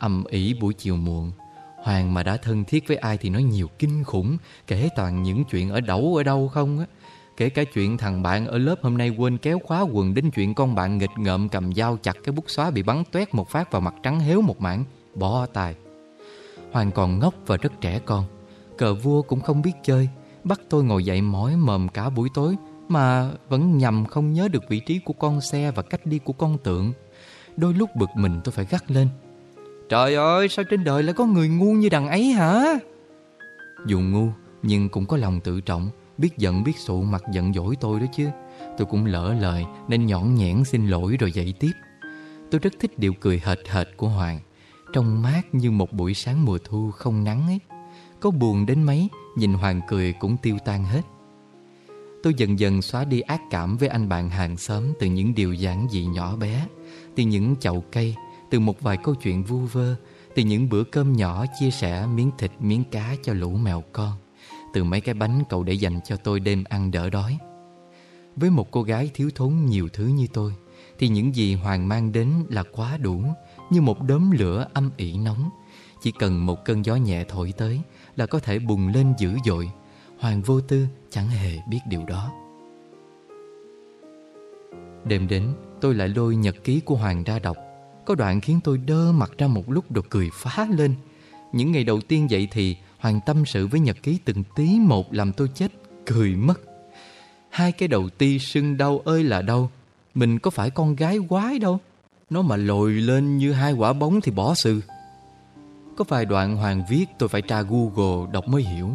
ầm ĩ buổi chiều muộn. Hoàng mà đã thân thiết với ai thì nói nhiều kinh khủng, Kể toàn những chuyện ở đậu ở đâu không á. Kể cả chuyện thằng bạn ở lớp hôm nay quên kéo khóa quần Đến chuyện con bạn nghịch ngợm cầm dao chặt cái bút xóa bị bắn toét một phát vào mặt trắng héo một mảng Bỏ tài Hoàng còn ngốc và rất trẻ con. Cờ vua cũng không biết chơi. Bắt tôi ngồi dậy mỏi mồm cả buổi tối, Mà vẫn nhầm không nhớ được vị trí của con xe và cách đi của con tượng. Đôi lúc bực mình tôi phải gắt lên. Trời ơi, sao trên đời lại có người ngu như đằng ấy hả? Dù ngu, nhưng cũng có lòng tự trọng, Biết giận, biết sụ mặt giận dỗi tôi đó chứ. Tôi cũng lỡ lời, Nên nhõn nhẽn xin lỗi rồi dậy tiếp. Tôi rất thích điệu cười hệt hệt của Hoàng. Trong mát như một buổi sáng mùa thu không nắng ấy. Có buồn đến mấy, Nhìn Hoàng cười cũng tiêu tan hết. Tôi dần dần xóa đi ác cảm với anh bạn hàng xóm Từ những điều giản dị nhỏ bé, Từ những chậu cây từ một vài câu chuyện vu vơ, Từ những bữa cơm nhỏ chia sẻ miếng thịt, miếng cá cho lũ mèo con, Từ mấy cái bánh cậu để dành cho tôi đêm ăn đỡ đói. Với một cô gái thiếu thốn nhiều thứ như tôi, Thì những gì Hoàng mang đến là quá đủ, Như một đốm lửa âm ỉ nóng. Chỉ cần một cơn gió nhẹ thổi tới Là có thể bùng lên dữ dội. Hoàng vô tư chẳng hề biết điều đó. Đêm đến, tôi lại lôi nhật ký của Hoàng ra đọc. Có đoạn khiến tôi đơ mặt ra một lúc rồi cười phá lên. Những ngày đầu tiên dậy thì Hoàng tâm sự với nhật ký từng tí một làm tôi chết, cười mất. Hai cái đầu ti sưng đau ơi là đau. Mình có phải con gái quái đâu? Nó mà lồi lên như hai quả bóng thì bỏ sự. Có vài đoạn Hoàng viết, tôi phải tra Google đọc mới hiểu.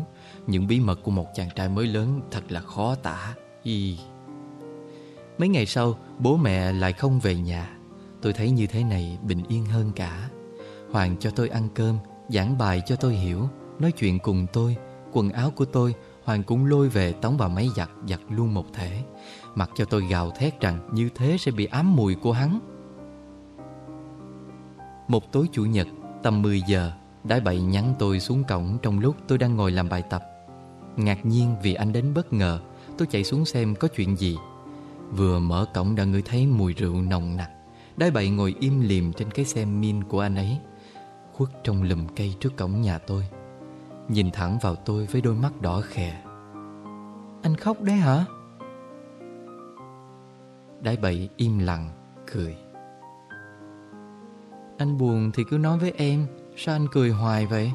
Những bí mật của một chàng trai mới lớn thật là khó tả. Y. Mấy ngày sau, bố mẹ lại không về nhà. Tôi thấy như thế này bình yên hơn cả. Hoàng cho tôi ăn cơm, Giảng bài cho tôi hiểu, Nói chuyện cùng tôi. Quần áo của tôi, Hoàng cũng lôi về tống vào máy giặt Giặt luôn một thể. Mặc cho tôi gào thét rằng Như thế sẽ bị ám mùi của hắn. Một tối chủ nhật, Tầm 10 giờ Đái bậy nhắn tôi xuống cổng Trong lúc tôi đang ngồi làm bài tập. Ngạc nhiên vì anh đến bất ngờ, Tôi chạy xuống xem có chuyện gì. Vừa mở cổng đã ngửi thấy mùi rượu nồng nặc. Đái bậy ngồi im lìm trên cái xe min của anh ấy Khuất trong lùm cây trước cổng nhà tôi. Nhìn thẳng vào tôi với đôi mắt đỏ khè. Anh khóc đấy hả? Đái bậy im lặng, cười. Anh buồn thì cứ nói với em Sao anh cười hoài vậy?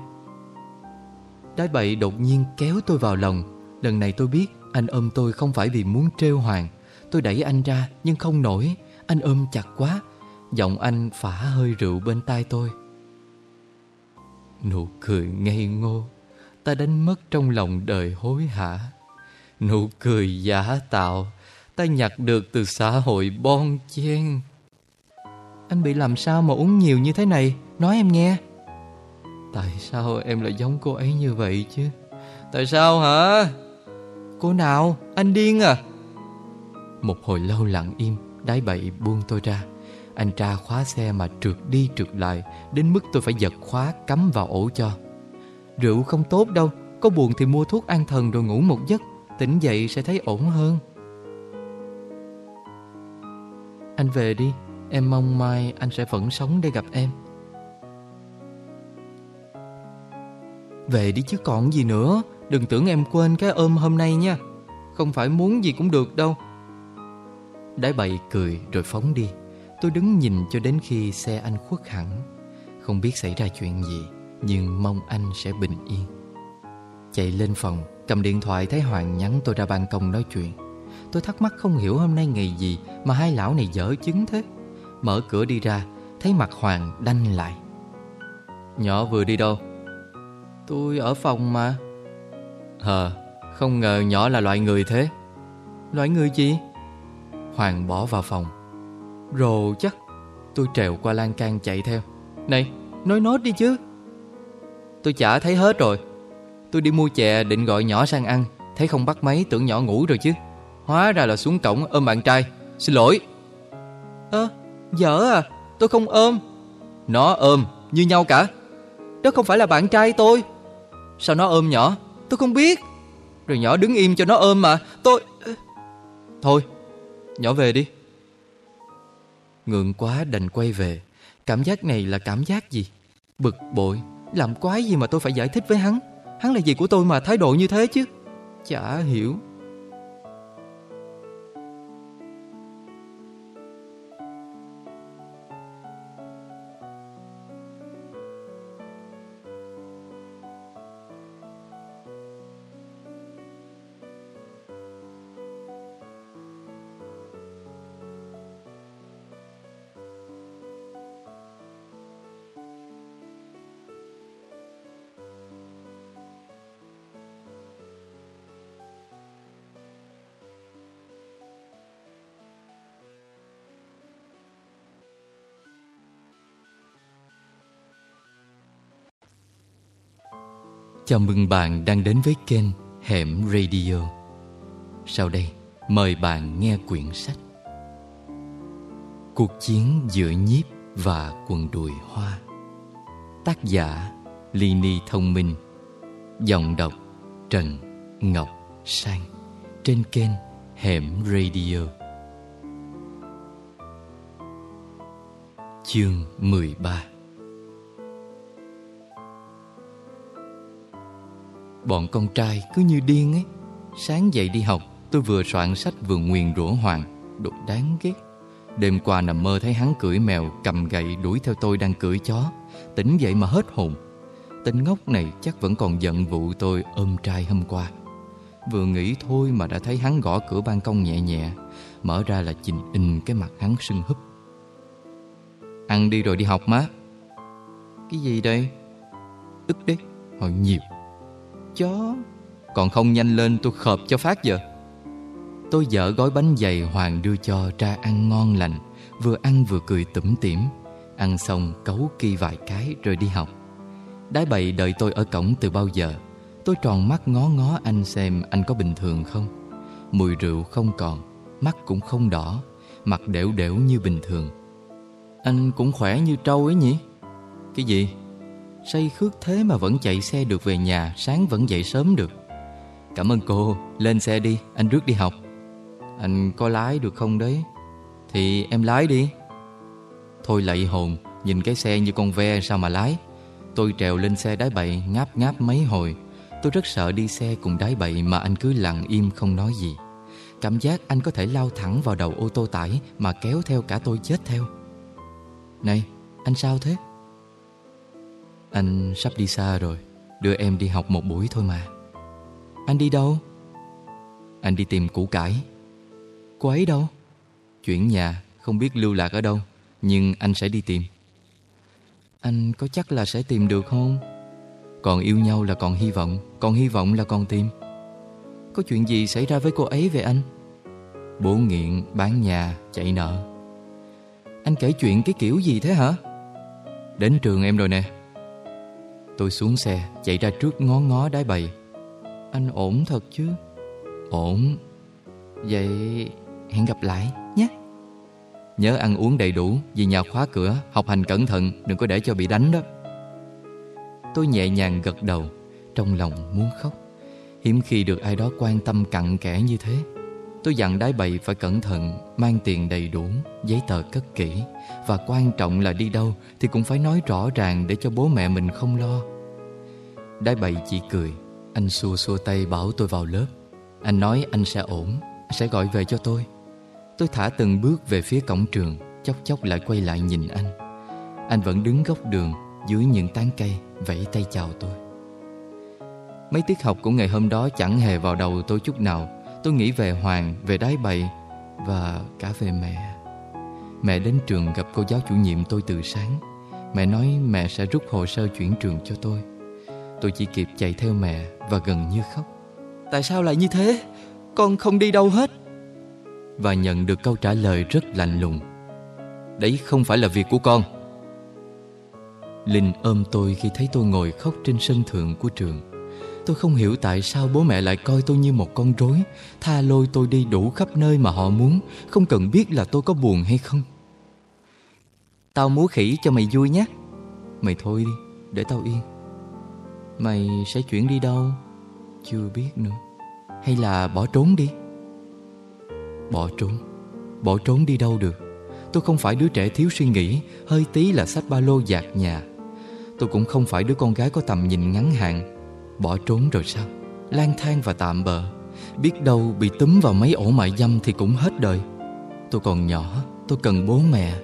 Đái bậy đột nhiên kéo tôi vào lòng. Lần này tôi biết anh ôm tôi không phải vì muốn trêu Hoàng. Tôi đẩy anh ra nhưng không nổi. Anh ôm chặt quá Giọng anh phả hơi rượu bên tai tôi. Nụ cười ngây ngô, Ta đánh mất trong lòng đời hối hả? Nụ cười giả tạo, Ta nhặt được từ xã hội bon chen. Anh bị làm sao mà uống nhiều như thế này? Nói em nghe. Tại sao em lại giống cô ấy như vậy chứ? Tại sao hả? Cô nào? Anh điên à? Một hồi lâu lặng im Đái bậy buông tôi ra. Anh tra khóa xe mà trượt đi trượt lại, Đến mức tôi phải giật khóa cắm vào ổ cho. Rượu không tốt đâu, Có buồn thì mua thuốc an thần rồi ngủ một giấc, Tỉnh dậy sẽ thấy ổn hơn. Anh về đi, Em mong mai anh sẽ vẫn sống để gặp em. Về đi chứ còn gì nữa, Đừng tưởng em quên cái ôm hôm nay nha. Không phải muốn gì cũng được đâu. Đái bậy cười rồi phóng đi. Tôi đứng nhìn cho đến khi xe anh khuất hẳn. Không biết xảy ra chuyện gì, Nhưng mong anh sẽ bình yên. Chạy lên phòng, Cầm điện thoại thấy Hoàng nhắn tôi ra ban công nói chuyện. Tôi thắc mắc không hiểu hôm nay ngày gì Mà hai lão này dở chứng thế. Mở cửa đi ra, Thấy mặt Hoàng đanh lại. Nhỏ vừa đi đâu? Tôi ở phòng mà. Hờ, Không ngờ nhỏ là loại người thế. Loại người gì? Hoàng bỏ vào phòng. Rồ chắc Tôi trèo qua lan can chạy theo. Này, nói nốt đi chứ. Tôi chả thấy hết rồi. Tôi đi mua chè định gọi nhỏ sang ăn. Thấy không bắt máy, tưởng nhỏ ngủ rồi chứ. Hóa ra là xuống cổng ôm bạn trai. Xin lỗi. Ơ, dở à? Tôi không ôm. Nó ôm như nhau cả. Đó không phải là bạn trai tôi. Sao nó ôm nhỏ? Tôi không biết. Rồi nhỏ đứng im cho nó ôm mà. Tôi Thôi, Nhỏ về đi. Ngượng quá đành quay về. Cảm giác này là cảm giác gì? Bực bội. Làm quái gì mà tôi phải giải thích với hắn? Hắn là gì của tôi mà thái độ như thế chứ? Chả hiểu. Chào mừng bạn đang đến với kênh Hẻm Radio. Sau đây, mời bạn nghe quyển sách Cuộc chiến giữa nhiếp và quần đùi hoa. Tác giả Lini Thông Minh. Giọng đọc Trần Ngọc Sang. Trên kênh Hẻm Radio. Chương 13 Bọn con trai cứ như điên ấy. Sáng dậy đi học Tôi vừa soạn sách vừa nguyền rủa Hoàng Đồ đáng ghét. Đêm qua nằm mơ thấy hắn cưỡi mèo Cầm gậy đuổi theo tôi đang cưỡi chó Tỉnh dậy mà hết hồn. Tên ngốc này chắc vẫn còn giận vụ tôi ôm trai hôm qua. Vừa nghĩ thôi mà đã thấy hắn gõ cửa ban công nhẹ nhẹ Mở ra là chình in cái mặt hắn sưng húp. Ăn đi rồi đi học má. Cái gì đây? Ức đấy, hỏi nhiều chó. Còn không nhanh lên tôi khợp cho phát giờ. Tôi dở gói bánh dày Hoàng đưa cho ra ăn ngon lành, Vừa ăn vừa cười tủm tỉm. Ăn xong cấu kỳ vài cái rồi đi học. Đái bậy đợi tôi ở cổng từ bao giờ, Tôi tròn mắt ngó ngó anh xem anh có bình thường không. Mùi rượu không còn, Mắt cũng không đỏ, Mặt đẻo đẻo như bình thường. Anh cũng khỏe như trâu ấy nhỉ? Cái gì? Say khước thế mà vẫn chạy xe được về nhà, Sáng vẫn dậy sớm được. Cảm ơn cô, Lên xe đi, Anh rước đi học. Anh có lái được không đấy? Thì em lái đi. Thôi lạy hồn, Nhìn cái xe như con ve sao mà lái. Tôi trèo lên xe đái bậy, Ngáp ngáp mấy hồi. Tôi rất sợ đi xe cùng đái bậy Mà anh cứ lặng im không nói gì. Cảm giác anh có thể lao thẳng vào đầu ô tô tải Mà kéo theo cả tôi chết theo. Này, anh sao thế? Anh sắp đi xa rồi Đưa em đi học một buổi thôi mà Anh đi đâu? Anh đi tìm củ cải Cô ấy đâu? Chuyển nhà Không biết lưu lạc ở đâu Nhưng anh sẽ đi tìm Anh có chắc là sẽ tìm được không? Còn yêu nhau là còn hy vọng Còn hy vọng là còn tìm Có chuyện gì xảy ra với cô ấy về anh? Bố nghiện, bán nhà, chạy nợ Anh kể chuyện cái kiểu gì thế hả? Đến trường em rồi nè Tôi xuống xe, Chạy ra trước ngó ngó đái bầy. Anh ổn thật chứ? Ổn. Vậy hẹn gặp lại nhé. Nhớ ăn uống đầy đủ, Vì nhà khóa cửa, Học hành cẩn thận, Đừng có để cho bị đánh đó. Tôi nhẹ nhàng gật đầu, Trong lòng muốn khóc. Hiếm khi được ai đó quan tâm cặn kẽ như thế. Tôi dặn đái bậy phải cẩn thận, Mang tiền đầy đủ, Giấy tờ cất kỹ. Và quan trọng là đi đâu Thì cũng phải nói rõ ràng Để cho bố mẹ mình không lo. Đái bậy chỉ cười. Anh xua xua tay bảo tôi vào lớp. Anh nói anh sẽ ổn Sẽ gọi về cho tôi. Tôi thả từng bước về phía cổng trường, Chốc chốc lại quay lại nhìn anh. Anh vẫn đứng góc đường, Dưới những tán cây, Vẫy tay chào tôi. Mấy tiết học của ngày hôm đó Chẳng hề vào đầu tôi chút nào. Tôi nghĩ về Hoàng, về đái bầy Và cả về mẹ. Mẹ đến trường gặp cô giáo chủ nhiệm tôi từ sáng. Mẹ nói mẹ sẽ rút hồ sơ chuyển trường cho tôi. Tôi chỉ kịp chạy theo mẹ Và gần như khóc. Tại sao lại như thế? Con không đi đâu hết. Và nhận được câu trả lời rất lạnh lùng. Đấy không phải là việc của con. Linh ôm tôi khi thấy tôi ngồi khóc trên sân thượng của trường Tôi không hiểu tại sao bố mẹ lại coi tôi như một con rối Tha lôi tôi đi đủ khắp nơi mà họ muốn Không cần biết là tôi có buồn hay không. Tao múa khỉ cho mày vui nhé. Mày thôi đi, để tao yên. Mày sẽ chuyển đi đâu? Chưa biết nữa. Hay là bỏ trốn đi? Bỏ trốn? Bỏ trốn đi đâu được? Tôi không phải đứa trẻ thiếu suy nghĩ Hơi tí là sách ba lô dạt nhà. Tôi cũng không phải đứa con gái có tầm nhìn ngắn hạn. Bỏ trốn rồi sao? Lang thang và tạm bợ. Biết đâu bị túm vào mấy ổ mại dâm thì cũng hết đời. Tôi còn nhỏ, Tôi cần bố mẹ.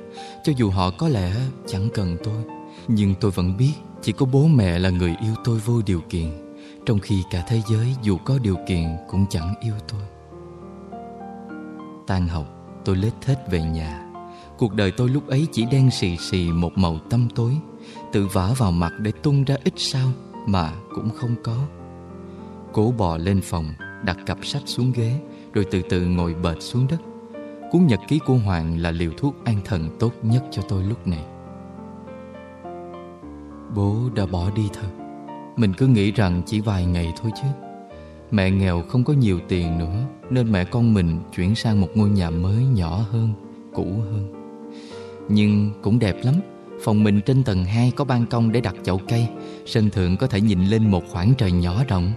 Cho dù họ có lẽ chẳng cần tôi, Nhưng tôi vẫn biết Chỉ có bố mẹ là người yêu tôi vô điều kiện. Trong khi cả thế giới dù có điều kiện Cũng chẳng yêu tôi. Tan học, Tôi lết thết về nhà. Cuộc đời tôi lúc ấy chỉ đen xì xì một màu tăm tối, Tự vả vào mặt để tung ra ít sao. Mà cũng không có. Cố bò lên phòng, Đặt cặp sách xuống ghế, Rồi từ từ ngồi bệt xuống đất. Cuốn nhật ký của Hoàng là liều thuốc an thần tốt nhất cho tôi lúc này. Bố đã bỏ đi thật. Mình cứ nghĩ rằng chỉ vài ngày thôi chứ. Mẹ nghèo không có nhiều tiền nữa, Nên mẹ con mình chuyển sang một ngôi nhà mới nhỏ hơn, Cũ hơn. Nhưng cũng đẹp lắm. Phòng mình trên tầng 2 có ban công để đặt chậu cây. Sân thượng có thể nhìn lên một khoảng trời nhỏ rộng.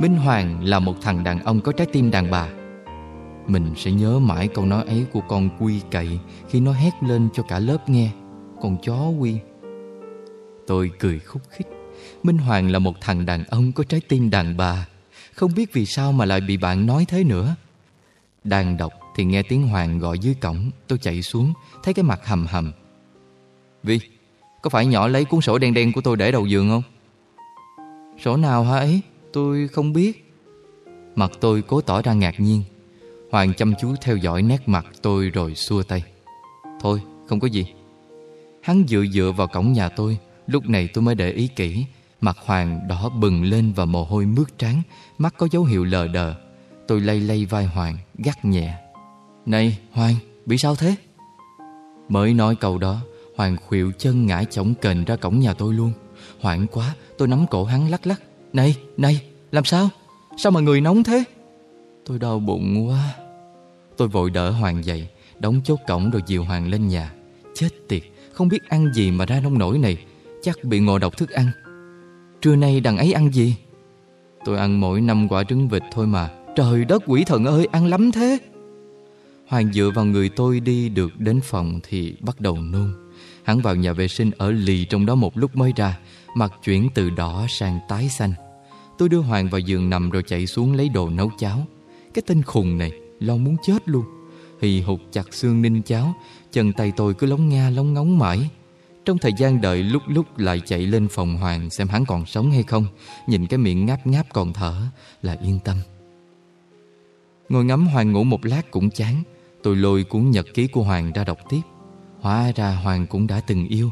Minh Hoàng là một thằng đàn ông có trái tim đàn bà. Mình sẽ nhớ mãi câu nói ấy của con Quy cậy Khi nó hét lên cho cả lớp nghe. Con chó Quy. Tôi cười khúc khích. Minh Hoàng là một thằng đàn ông có trái tim đàn bà. Không biết vì sao mà lại bị bạn nói thế nữa. Đang đọc thì nghe tiếng Hoàng gọi dưới cổng. Tôi chạy xuống, Thấy cái mặt hầm hầm. Vi, Có phải nhỏ lấy cuốn sổ đen đen của tôi để đầu giường không? Sổ nào hả ấy? Tôi không biết. Mặt tôi cố tỏ ra ngạc nhiên. Hoàng chăm chú theo dõi nét mặt tôi rồi xua tay. Thôi, không có gì. Hắn dựa dựa vào cổng nhà tôi. Lúc này tôi mới để ý kỹ. Mặt Hoàng đỏ bừng lên và mồ hôi mướt trán Mắt có dấu hiệu lờ đờ. Tôi lay lay vai Hoàng, gắt nhẹ. Này, Hoàng, bị sao thế? Mới nói câu đó Hoàng khuỵu chân ngã chổng kềnh ra cổng nhà tôi luôn. Hoảng quá, tôi nắm cổ hắn lắc lắc. Này này, làm sao? Sao mà người nóng thế? Tôi đau bụng quá. Tôi vội đỡ Hoàng dậy, Đóng chốt cổng rồi dìu Hoàng lên nhà. Chết tiệt, Không biết ăn gì mà ra nông nổi này. Chắc bị ngộ độc thức ăn. Trưa nay đằng ấy ăn gì? Tôi ăn mỗi năm quả trứng vịt thôi mà. Trời đất quỷ thần ơi, ăn lắm thế. Hoàng dựa vào người tôi đi được đến phòng thì bắt đầu nôn. Hắn vào nhà vệ sinh ở lì trong đó một lúc mới ra, Mặt chuyển từ đỏ sang tái xanh. Tôi đưa Hoàng vào giường nằm rồi chạy xuống lấy đồ nấu cháo. Cái tên khùng này, lo muốn chết luôn. Hì hụt chặt xương ninh cháo, Chân tay tôi cứ lóng nga lóng ngóng mãi. Trong thời gian đợi lúc lúc lại chạy lên phòng Hoàng Xem hắn còn sống hay không, Nhìn cái miệng ngáp ngáp còn thở, Là yên tâm. Ngồi ngắm Hoàng ngủ một lát cũng chán, Tôi lôi cuốn nhật ký của Hoàng ra đọc tiếp. Hóa ra Hoàng cũng đã từng yêu.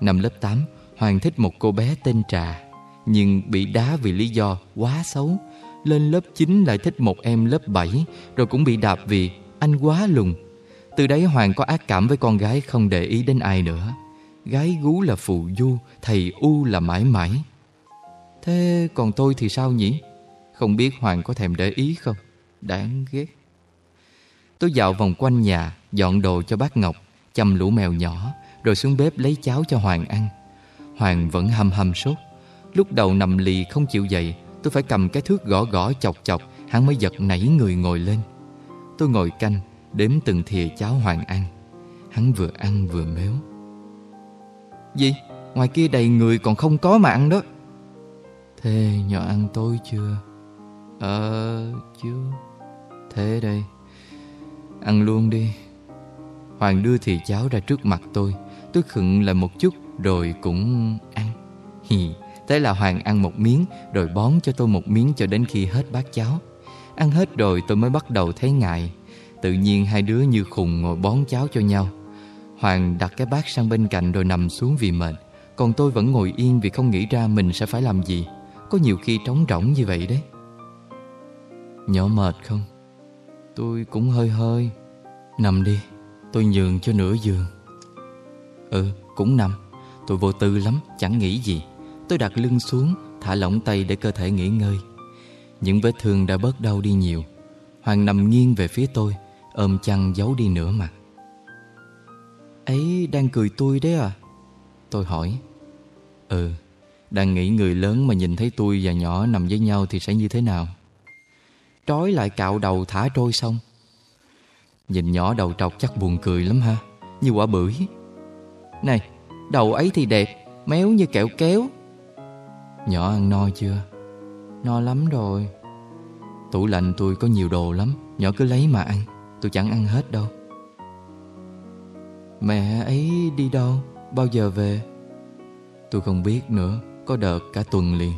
Năm lớp 8 Hoàng thích một cô bé tên Trà, Nhưng bị đá vì lý do quá xấu. Lên lớp 9 lại thích một em lớp 7 Rồi cũng bị đạp vì anh quá lùn. Từ đấy Hoàng có ác cảm với con gái không để ý đến ai nữa. Gái gú là phù du, Thầy U là mãi mãi. Thế còn tôi thì sao nhỉ? Không biết Hoàng có thèm để ý không? Đáng ghét. Tôi dạo vòng quanh nhà, Dọn đồ cho bác Ngọc. Chăm lũ mèo nhỏ Rồi xuống bếp lấy cháo cho Hoàng ăn. Hoàng vẫn hầm hầm sốt. Lúc đầu nằm lì không chịu dậy Tôi phải cầm cái thước gõ gõ chọc chọc Hắn mới giật nảy người ngồi lên. Tôi ngồi canh Đếm từng thìa cháo Hoàng ăn. Hắn vừa ăn vừa méo Gì? Ngoài kia đầy người còn không có mà ăn đó. Thế nhỏ ăn tối chưa? Ờ, chưa. Thế đây Ăn luôn đi. Hoàng đưa thì cháo ra trước mặt tôi. Tôi khựng lại một chút Rồi cũng ăn. Hì, Thế là Hoàng ăn một miếng Rồi bón cho tôi một miếng cho đến khi hết bát cháo. Ăn hết rồi tôi mới bắt đầu thấy ngại. Tự nhiên hai đứa như khùng ngồi bón cháo cho nhau. Hoàng đặt cái bát sang bên cạnh rồi nằm xuống vì mệt. Còn tôi vẫn ngồi yên vì không nghĩ ra mình sẽ phải làm gì. Có nhiều khi trống rỗng như vậy đấy. Nhỏ mệt không? Tôi cũng hơi hơi. Nằm đi. Tôi nhường cho nửa giường. Ừ cũng nằm. Tôi vô tư lắm, chẳng nghĩ gì. Tôi đặt lưng xuống, Thả lỏng tay để cơ thể nghỉ ngơi. Những vết thương đã bớt đau đi nhiều. Hoàng nằm nghiêng về phía tôi, Ôm chăn giấu đi nửa mặt. Ấy đang cười tôi đấy à? Tôi hỏi. Ừ Đang nghĩ người lớn mà nhìn thấy tôi và nhỏ nằm với nhau Thì sẽ như thế nào? Trói lại cạo đầu thả trôi xong. Nhìn nhỏ đầu trọc chắc buồn cười lắm ha. Như quả bưởi. Này, Đầu ấy thì đẹp, Méo như kẹo kéo. Nhỏ ăn no chưa? No lắm rồi. Tủ lạnh tôi có nhiều đồ lắm, Nhỏ cứ lấy mà ăn, Tôi chẳng ăn hết đâu. Mẹ ấy đi đâu? Bao giờ về? Tôi không biết nữa, Có đợt cả tuần liền.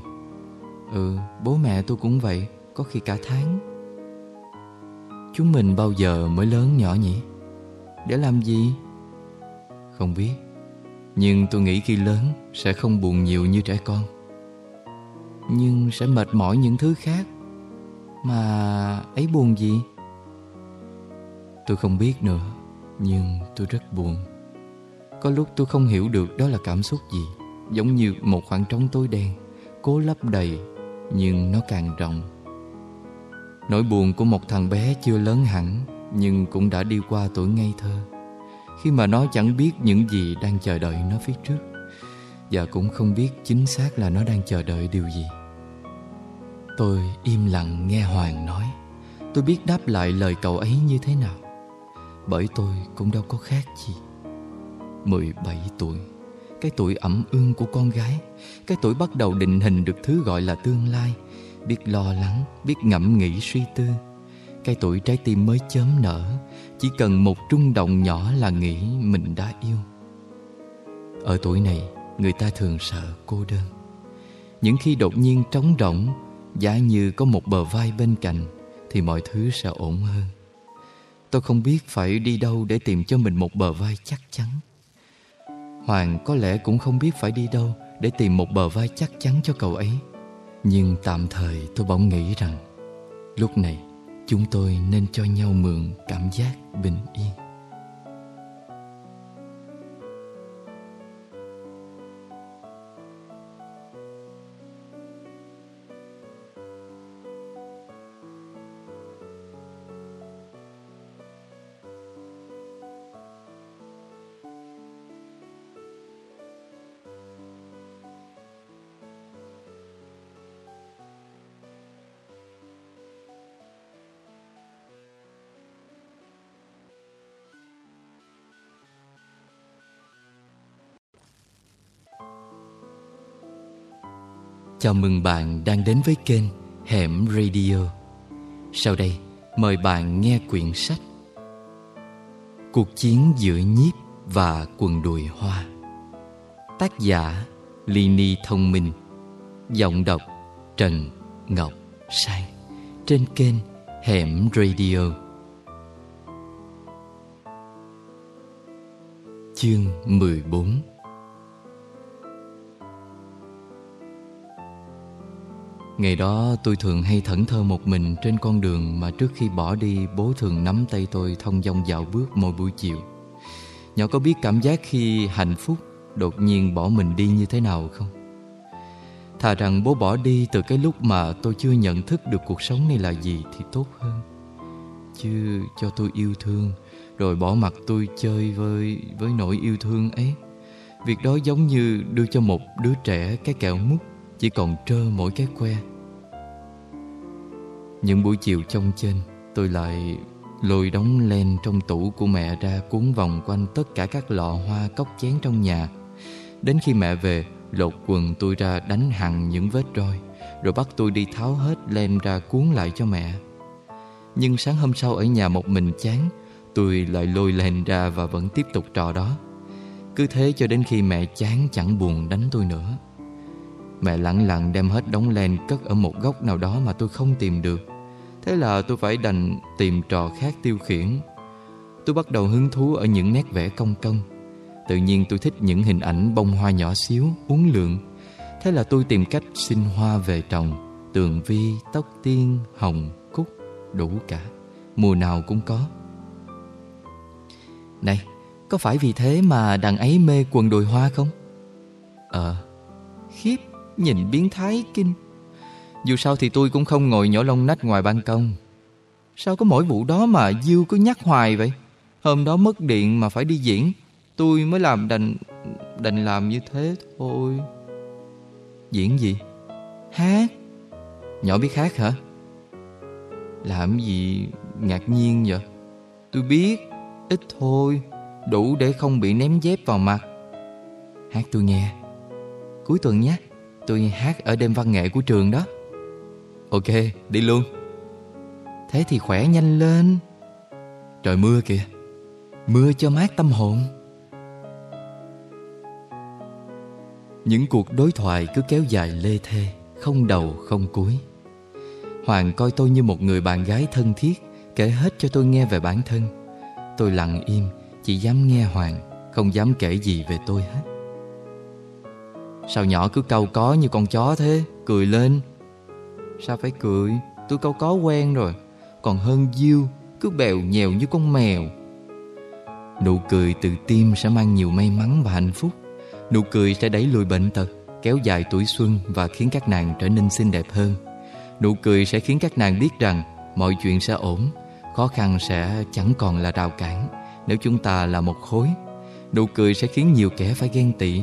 Ừ bố mẹ tôi cũng vậy, Có khi cả tháng. Chúng mình bao giờ mới lớn nhỏ nhỉ? Để làm gì? Không biết. Nhưng tôi nghĩ khi lớn Sẽ không buồn nhiều như trẻ con. Nhưng sẽ mệt mỏi những thứ khác. Mà ấy buồn gì? Tôi không biết nữa, Nhưng tôi rất buồn. Có lúc tôi không hiểu được đó là cảm xúc gì. Giống như một khoảng trống tối đen, Cố lấp đầy, Nhưng nó càng rộng. Nỗi buồn của một thằng bé chưa lớn hẳn, Nhưng cũng đã đi qua tuổi ngây thơ. Khi mà nó chẳng biết những gì đang chờ đợi nó phía trước, Và cũng không biết chính xác là nó đang chờ đợi điều gì. Tôi im lặng nghe Hoàng nói. Tôi biết đáp lại lời cậu ấy như thế nào, Bởi tôi cũng đâu có khác gì. 17 tuổi, Cái tuổi ẩm ương của con gái, Cái tuổi bắt đầu định hình được thứ gọi là tương lai biết lo lắng, biết ngẫm nghĩ suy tư. Cái tuổi trái tim mới chớm nở, chỉ cần một trung động nhỏ là nghĩ mình đã yêu. Ở tuổi này, người ta thường sợ cô đơn. Những khi đột nhiên trống rỗng, giả như có một bờ vai bên cạnh, thì mọi thứ sẽ ổn hơn. Tôi không biết phải đi đâu để tìm cho mình một bờ vai chắc chắn. Hoàng có lẽ cũng không biết phải đi đâu để tìm một bờ vai chắc chắn cho cậu ấy. Nhưng tạm thời tôi bỗng nghĩ rằng, Lúc này chúng tôi nên cho nhau mượn cảm giác bình yên. Chào mừng bạn đang đến với kênh Hẻm Radio. Sau đây, mời bạn nghe quyển sách Cuộc chiến giữa nhiếp và quần đùi hoa. Tác giả Lini Thông Minh. Giọng đọc Trần Ngọc Sang. Trên kênh Hẻm Radio. Chương 14 Ngày đó tôi thường hay thẫn thơ một mình trên con đường mà trước khi bỏ đi, bố thường nắm tay tôi thông dong dạo bước mỗi buổi chiều. Nhỏ có biết cảm giác khi hạnh phúc đột nhiên bỏ mình đi như thế nào không? Thà rằng bố bỏ đi từ cái lúc mà tôi chưa nhận thức được cuộc sống này là gì thì tốt hơn. Chứ cho tôi yêu thương, rồi bỏ mặt tôi chơi với với nỗi yêu thương ấy. Việc đó giống như đưa cho một đứa trẻ cái kẹo mút chỉ còn trơ mỗi cái que. Những buổi chiều trong trên, Tôi lại lôi đóng len trong tủ của mẹ ra cuốn vòng quanh tất cả các lọ hoa cốc chén trong nhà. Đến khi mẹ về, Lột quần tôi ra đánh hằn những vết roi, Rồi bắt tôi đi tháo hết len ra cuốn lại cho mẹ. Nhưng sáng hôm sau ở nhà một mình chán, Tôi lại lôi len ra và vẫn tiếp tục trò đó. Cứ thế cho đến khi mẹ chán chẳng buồn đánh tôi nữa. Mẹ lặng lặng đem hết đống len cất ở một góc nào đó mà tôi không tìm được. Thế là tôi phải đành tìm trò khác tiêu khiển. Tôi bắt đầu hứng thú ở những nét vẽ cong cong. Tự nhiên tôi thích những hình ảnh bông hoa nhỏ xíu, uốn lượn. Thế là tôi tìm cách xin hoa về trồng Tường vi, tóc tiên, hồng, cúc, đủ cả. Mùa nào cũng có. Này, có phải vì thế mà đàn ấy mê quần đùi hoa không? Ờ, khiếp. Nhìn biến thái kinh. Dù sao thì tôi cũng không ngồi nhỏ lông nách ngoài ban công. Sao có mỗi vụ đó mà Diêu cứ nhắc hoài vậy? Hôm đó mất điện mà phải đi diễn, Tôi mới làm đành Đành làm như thế thôi. Diễn gì? Hát. Nhỏ biết hát hả? Làm gì ngạc nhiên vậy? Tôi biết, Ít thôi, Đủ để không bị ném dép vào mặt. Hát tôi nghe. Cuối tuần nhé. Tôi hát ở đêm văn nghệ của trường đó. Ok, đi luôn. Thế thì khỏe nhanh lên. Trời mưa kìa. Mưa cho mát tâm hồn. Những cuộc đối thoại cứ kéo dài lê thê Không đầu không cuối. Hoàng coi tôi như một người bạn gái thân thiết Kể hết cho tôi nghe về bản thân. Tôi lặng im Chỉ dám nghe Hoàng Không dám kể gì về tôi hết. Sao nhỏ cứ câu có như con chó thế? Cười lên. Sao phải cười? Tôi câu có quen rồi. Còn hơn Diêu, Cứ bèo nhèo như con mèo. Nụ cười từ tim sẽ mang nhiều may mắn và hạnh phúc. Nụ cười sẽ đẩy lùi bệnh tật, Kéo dài tuổi xuân Và khiến các nàng trở nên xinh đẹp hơn. Nụ cười sẽ khiến các nàng biết rằng Mọi chuyện sẽ ổn, Khó khăn sẽ chẳng còn là rào cản. Nếu chúng ta là một khối, Nụ cười sẽ khiến nhiều kẻ phải ghen tị.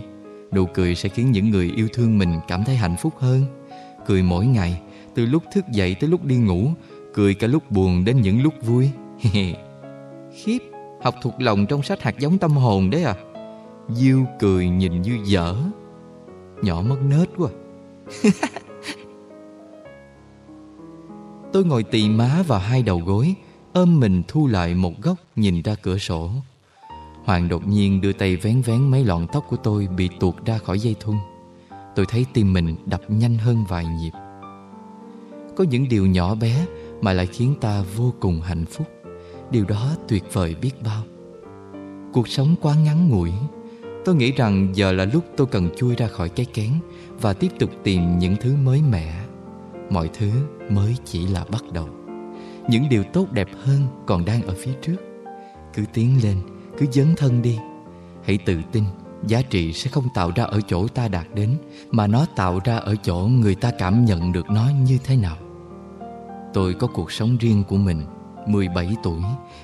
Nụ cười sẽ khiến những người yêu thương mình cảm thấy hạnh phúc hơn. Cười mỗi ngày, Từ lúc thức dậy tới lúc đi ngủ, Cười cả lúc buồn đến những lúc vui. Khiếp, Học thuộc lòng trong sách hạt giống tâm hồn đấy à. Diêu cười nhìn như dở. Nhỏ mất nết quá. Tôi ngồi tì má vào hai đầu gối, Ôm mình thu lại một góc nhìn ra cửa sổ. Hoàng đột nhiên đưa tay vén vén mấy lọn tóc của tôi Bị tuột ra khỏi dây thun. Tôi thấy tim mình đập nhanh hơn vài nhịp. Có những điều nhỏ bé Mà lại khiến ta vô cùng hạnh phúc. Điều đó tuyệt vời biết bao. Cuộc sống quá ngắn ngủi. Tôi nghĩ rằng giờ là lúc tôi cần chui ra khỏi cái kén Và tiếp tục tìm những thứ mới mẻ. Mọi thứ mới chỉ là bắt đầu. Những điều tốt đẹp hơn còn đang ở phía trước. Cứ tiến lên, cứ dấn thân đi. Hãy tự tin, Giá trị sẽ không tạo ra ở chỗ ta đạt đến, Mà nó tạo ra ở chỗ người ta cảm nhận được nó như thế nào. Tôi có cuộc sống riêng của mình 17 tuổi.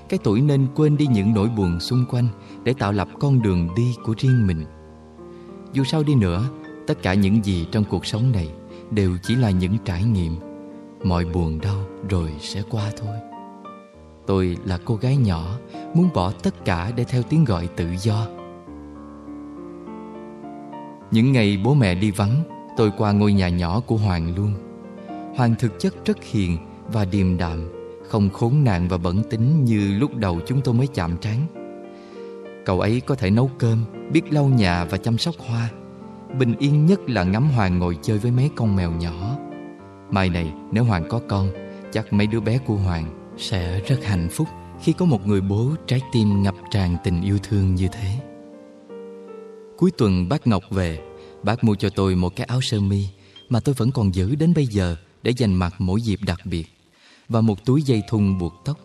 Cái tuổi nên quên đi những nỗi buồn xung quanh Để tạo lập con đường đi của riêng mình. Dù sao đi nữa, Tất cả những gì trong cuộc sống này Đều chỉ là những trải nghiệm. Mọi buồn đau rồi sẽ qua thôi. Tôi là cô gái nhỏ Muốn bỏ tất cả để theo tiếng gọi tự do. Những ngày bố mẹ đi vắng Tôi qua ngôi nhà nhỏ của Hoàng luôn. Hoàng thực chất rất hiền và điềm đạm Không khốn nạn và bẩn tính như lúc đầu chúng tôi mới chạm trán. Cậu ấy có thể nấu cơm, biết lau nhà và chăm sóc hoa. Bình yên nhất là ngắm Hoàng ngồi chơi với mấy con mèo nhỏ. Mai này nếu Hoàng có con Chắc mấy đứa bé của Hoàng sẽ rất hạnh phúc Khi có một người bố trái tim ngập tràn tình yêu thương như thế. Cuối tuần bác Ngọc về, Bác mua cho tôi một cái áo sơ mi Mà tôi vẫn còn giữ đến bây giờ Để dành mặt mỗi dịp đặc biệt, Và một túi dây thun buộc tóc.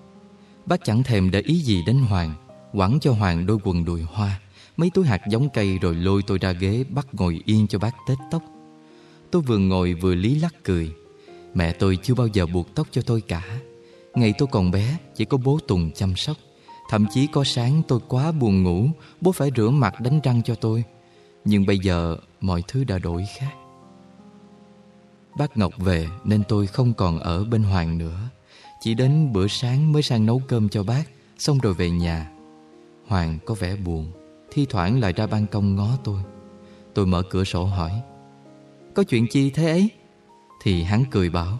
Bác chẳng thèm để ý gì đến Hoàng, Quẳng cho Hoàng đôi quần đùi hoa, Mấy túi hạt giống cây rồi lôi tôi ra ghế Bắt ngồi yên cho bác tết tóc. Tôi vừa ngồi vừa lý lắc cười, Mẹ tôi chưa bao giờ buộc tóc cho tôi cả. Ngày tôi còn bé, Chỉ có bố Tùng chăm sóc. Thậm chí có sáng tôi quá buồn ngủ, Bố phải rửa mặt đánh răng cho tôi. Nhưng bây giờ mọi thứ đã đổi khác. Bác Ngọc về nên tôi không còn ở bên Hoàng nữa. Chỉ đến bữa sáng mới sang nấu cơm cho bác, Xong rồi về nhà. Hoàng có vẻ buồn, Thi thoảng lại ra ban công ngó tôi. Tôi mở cửa sổ hỏi, Có chuyện chi thế ấy? Thì hắn cười bảo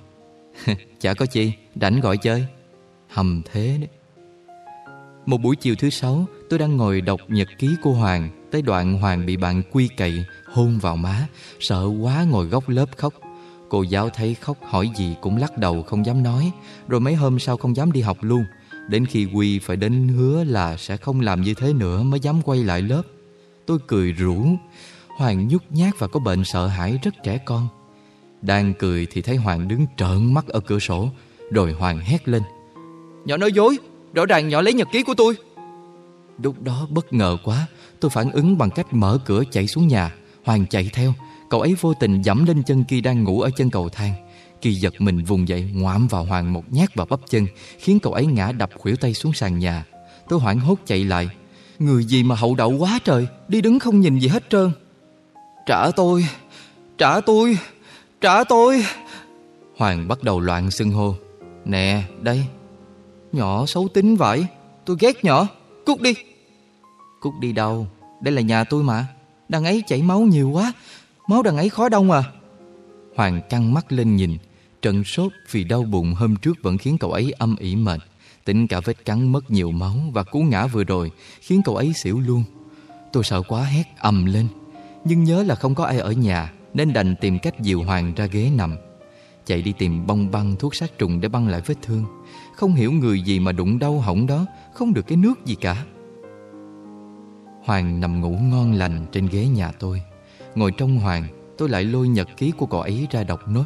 Chả có chi, rảnh gọi chơi Hầm thế đấy Một buổi chiều thứ sáu Tôi đang ngồi đọc nhật ký của Hoàng Tới đoạn Hoàng bị bạn quy cậy Hôn vào má Sợ quá ngồi góc lớp khóc Cô giáo thấy khóc hỏi gì cũng lắc đầu không dám nói Rồi mấy hôm sau không dám đi học luôn Đến khi Quy phải đến hứa là sẽ không làm như thế nữa mới dám quay lại lớp. Tôi cười rủ. Hoàng nhút nhát và có bệnh sợ hãi rất trẻ con. Đang cười thì thấy Hoàng đứng trợn mắt ở cửa sổ. Rồi Hoàng hét lên. Nhỏ nói dối, rõ ràng nhỏ lấy nhật ký của tôi. Lúc đó bất ngờ quá, tôi phản ứng bằng cách mở cửa chạy xuống nhà. Hoàng chạy theo, cậu ấy vô tình dẫm lên chân kỳ đang ngủ ở chân cầu thang. Kỳ giật mình vùng dậy ngoạm vào Hoàng một nhát vào bắp chân Khiến cậu ấy ngã đập khuỷu tay xuống sàn nhà Tôi hoảng hốt chạy lại Người gì mà hậu đậu quá trời Đi đứng không nhìn gì hết trơn Trả tôi Trả tôi Trả tôi. Hoàng bắt đầu loạn xưng hô. Nè đây. Nhỏ xấu tính vậy. Tôi ghét nhỏ. Cút đi. Cút đi đâu? Đây là nhà tôi mà. Đằng ấy chảy máu nhiều quá. Máu đằng ấy khó đông à. Hoàng căng mắt lên nhìn. Trận sốt vì đau bụng hôm trước vẫn khiến cậu ấy âm ỉ mệt. Tính cả vết cắn mất nhiều máu Và cú ngã vừa rồi Khiến cậu ấy xỉu luôn. Tôi sợ quá hét ầm lên. Nhưng nhớ là không có ai ở nhà nên đành tìm cách dìu Hoàng ra ghế nằm. Chạy đi tìm bông băng thuốc sát trùng để băng lại vết thương. Không hiểu người gì mà đụng đau hỏng đó, Không được cái nước gì cả. Hoàng nằm ngủ ngon lành trên ghế nhà tôi. Ngồi trong Hoàng, Tôi lại lôi nhật ký của cậu ấy ra đọc nốt.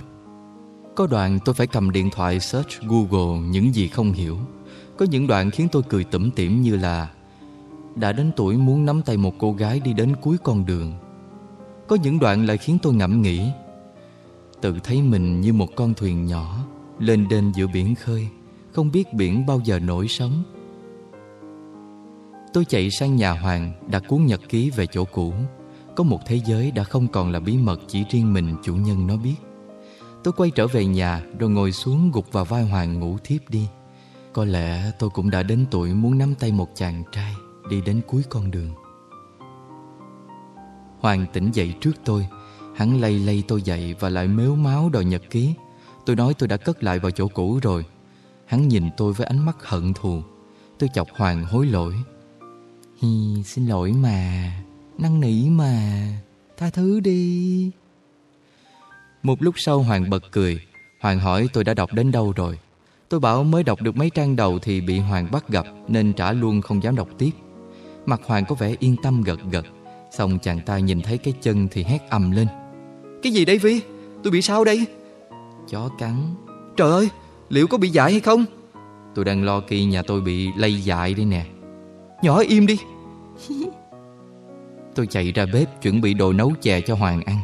Có đoạn tôi phải cầm điện thoại search Google những gì không hiểu. Có những đoạn khiến tôi cười tủm tỉm như là, Đã đến tuổi muốn nắm tay một cô gái đi đến cuối con đường có những đoạn lại khiến tôi ngẫm nghĩ. Tự thấy mình như một con thuyền nhỏ, Lên đên giữa biển khơi, Không biết biển bao giờ nổi sóng. Tôi chạy sang nhà Hoàng Đặt cuốn nhật ký về chỗ cũ. Có một thế giới đã không còn là bí mật Chỉ riêng mình chủ nhân nó biết. Tôi quay trở về nhà Rồi ngồi xuống gục vào vai Hoàng ngủ thiếp đi. Có lẽ tôi cũng đã đến tuổi Muốn nắm tay một chàng trai Đi đến cuối con đường. Hoàng tỉnh dậy trước tôi. Hắn lay lay tôi dậy Và lại mếu máu đòi nhật ký. Tôi nói tôi đã cất lại vào chỗ cũ rồi. Hắn nhìn tôi với ánh mắt hận thù. Tôi chọc Hoàng hối lỗi. Hi, xin lỗi mà. Năn nỉ mà. Tha thứ đi. Một lúc sau Hoàng bật cười. Hoàng hỏi tôi đã đọc đến đâu rồi. Tôi bảo mới đọc được mấy trang đầu Thì bị Hoàng bắt gặp Nên trả luôn không dám đọc tiếp. Mặt Hoàng có vẻ yên tâm gật gật. Xong chàng ta nhìn thấy cái chân thì hét ầm lên. Cái gì đây Vi? Tôi bị sao đây? Chó cắn. Trời ơi, Liệu có bị dại hay không? Tôi đang lo kỳ nhà tôi bị lây dại đây nè. Nhỏ im đi. Tôi chạy ra bếp chuẩn bị đồ nấu chè cho Hoàng ăn.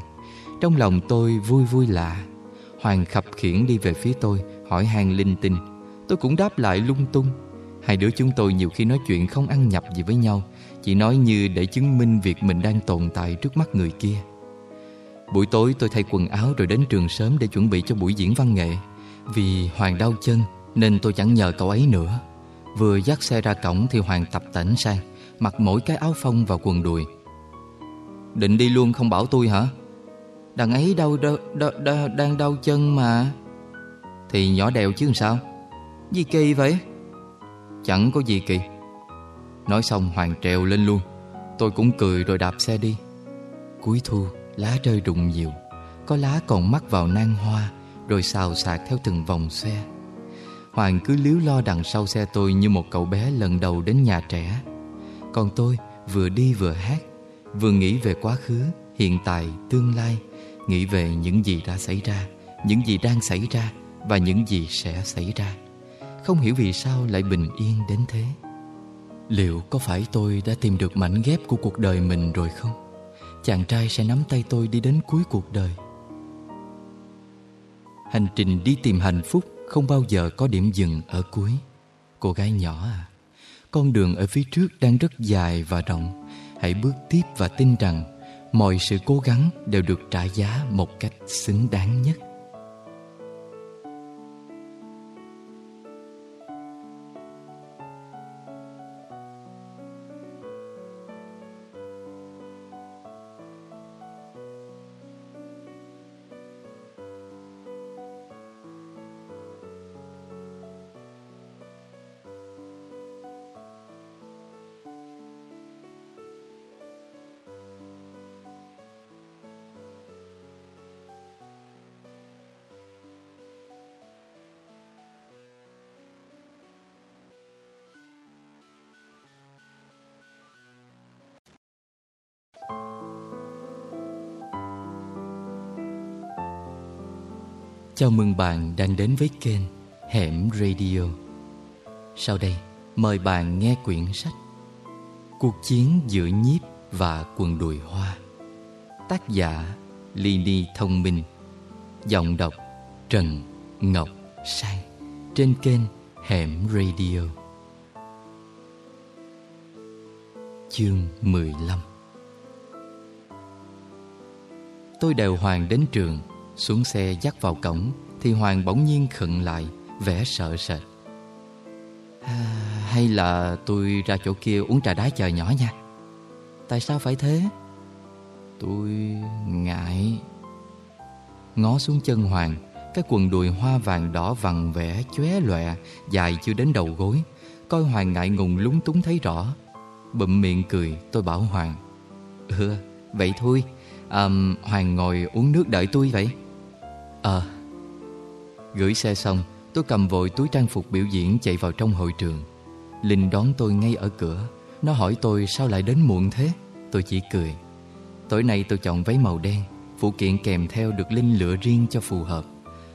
Trong lòng tôi vui vui lạ. Hoàng khập khiển đi về phía tôi, Hỏi hàng linh tinh. Tôi cũng đáp lại lung tung. Hai đứa chúng tôi nhiều khi nói chuyện không ăn nhập gì với nhau. Chỉ nói như để chứng minh việc mình đang tồn tại trước mắt người kia. Buổi tối tôi thay quần áo rồi đến trường sớm để chuẩn bị cho buổi diễn văn nghệ. Vì Hoàng đau chân nên tôi chẳng nhờ cậu ấy nữa. Vừa dắt xe ra cổng thì Hoàng tập tễnh sang Mặc mỗi cái áo phông và quần đùi. Định đi luôn không bảo tôi hả? Đằng ấy đau, đau, đau, đau đang đau chân mà. Thì nhỏ đèo chứ sao? Gì kỳ vậy? Chẳng có gì kỳ. Nói xong Hoàng trèo lên luôn. Tôi cũng cười rồi đạp xe đi. Cuối thu lá rơi rụng nhiều. Có lá còn mắc vào nang hoa Rồi xào xạc theo từng vòng xe. Hoàng cứ líu lo đằng sau xe tôi như một cậu bé lần đầu đến nhà trẻ. Còn tôi vừa đi vừa hát Vừa nghĩ về quá khứ, hiện tại, tương lai Nghĩ về những gì đã xảy ra Những gì đang xảy ra Và những gì sẽ xảy ra. Không hiểu vì sao lại bình yên đến thế. Liệu có phải tôi đã tìm được mảnh ghép của cuộc đời mình rồi không? Chàng trai sẽ nắm tay tôi đi đến cuối cuộc đời. Hành trình đi tìm hạnh phúc không bao giờ có điểm dừng ở cuối. Cô gái nhỏ à Con đường ở phía trước đang rất dài và rộng. Hãy bước tiếp và tin rằng Mọi sự cố gắng đều được trả giá một cách xứng đáng nhất. Chào mừng bạn đang đến với kênh Hẻm Radio. Sau đây, mời bạn nghe quyển sách Cuộc chiến giữa nhiếp và quần đùi hoa, Tác giả Lini Thông Minh, Giọng đọc Trần Ngọc Sang, Trên kênh Hẻm Radio. Chương 15 Tôi đều Hoàng đến trường xuống xe dắt vào cổng Thì Hoàng bỗng nhiên khựng lại Vẻ sợ sệt. À, Hay là tôi ra chỗ kia uống trà đá chờ nhỏ nha. Tại sao phải thế? Tôi ngại. Ngó xuống chân Hoàng Cái quần đùi hoa vàng đỏ vằn vẽ chóe lòe Dài chưa đến đầu gối. Coi Hoàng ngại ngùng lúng túng thấy rõ. Bụm miệng cười tôi bảo Hoàng Ừ vậy thôi. À, Hoàng ngồi uống nước đợi tôi vậy. Ờ. Gửi xe xong, Tôi cầm vội túi trang phục biểu diễn chạy vào trong hội trường. Linh đón tôi ngay ở cửa. Nó hỏi tôi sao lại đến muộn thế? Tôi chỉ cười. Tối nay tôi chọn váy màu đen, Phụ kiện kèm theo được Linh lựa riêng cho phù hợp.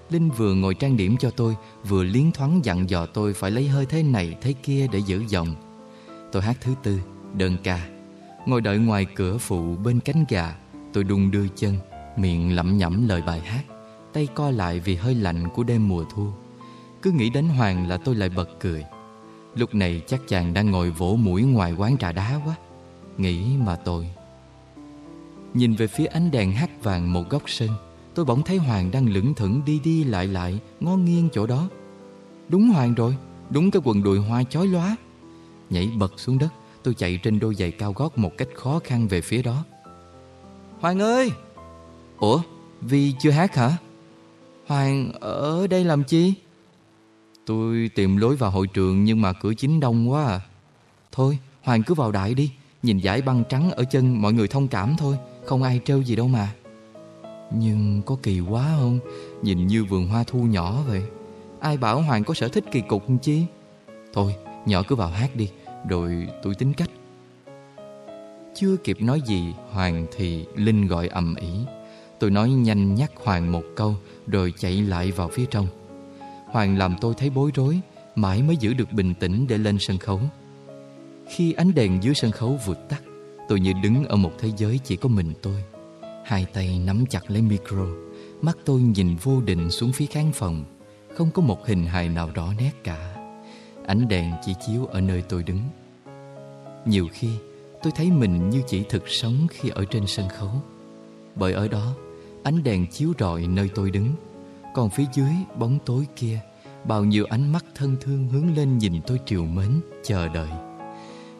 Linh vừa ngồi trang điểm cho tôi, Vừa liến thoáng dặn dò tôi Phải lấy hơi thế này, thế kia để giữ giọng Tôi hát thứ tư, Đơn ca. Ngồi đợi ngoài cửa phụ bên cánh gà, Tôi đung đưa chân, Miệng lẩm nhẩm lời bài hát. Tay co lại vì hơi lạnh của đêm mùa thu. Cứ nghĩ đến Hoàng là tôi lại bật cười. Lúc này chắc chàng đang ngồi vỗ mũi ngoài quán trà đá quá. Nghĩ mà tôi. Nhìn về phía ánh đèn hắt vàng một góc sân, Tôi bỗng thấy Hoàng đang lững thững đi đi lại lại, Ngó nghiêng chỗ đó. Đúng Hoàng rồi, Đúng cái quần đùi hoa chói lóa. Nhảy bật xuống đất, Tôi chạy trên đôi giày cao gót một cách khó khăn về phía đó. Hoàng ơi! Ủa, Vi chưa hát hả? Hoàng, ở đây làm chi? Tôi tìm lối vào hội trường Nhưng mà cửa chính đông quá à. Thôi, Hoàng cứ vào đại đi. Nhìn dải băng trắng ở chân, mọi người thông cảm thôi. Không ai trêu gì đâu mà. Nhưng có kỳ quá không? Nhìn như vườn hoa thu nhỏ vậy. Ai bảo Hoàng có sở thích kỳ cục chi? Thôi, nhỏ cứ vào hát đi, Rồi tôi tính cách. Chưa kịp nói gì, Hoàng thì Linh gọi ầm ĩ. Tôi nói nhanh nhắc Hoàng một câu, Rồi chạy lại vào phía trong. Hoàng làm tôi thấy bối rối, Mãi mới giữ được bình tĩnh để lên sân khấu. Khi ánh đèn dưới sân khấu vụt tắt, Tôi như đứng ở một thế giới chỉ có mình tôi. Hai tay nắm chặt lấy micro, Mắt tôi nhìn vô định xuống phía khán phòng. Không có một hình hài nào rõ nét cả. Ánh đèn chỉ chiếu ở nơi tôi đứng. Nhiều khi, tôi thấy mình như chỉ thực sống khi ở trên sân khấu. Bởi ở đó ánh đèn chiếu rọi nơi tôi đứng. Còn phía dưới bóng tối kia Bao nhiêu ánh mắt thân thương hướng lên nhìn tôi triều mến, chờ đợi.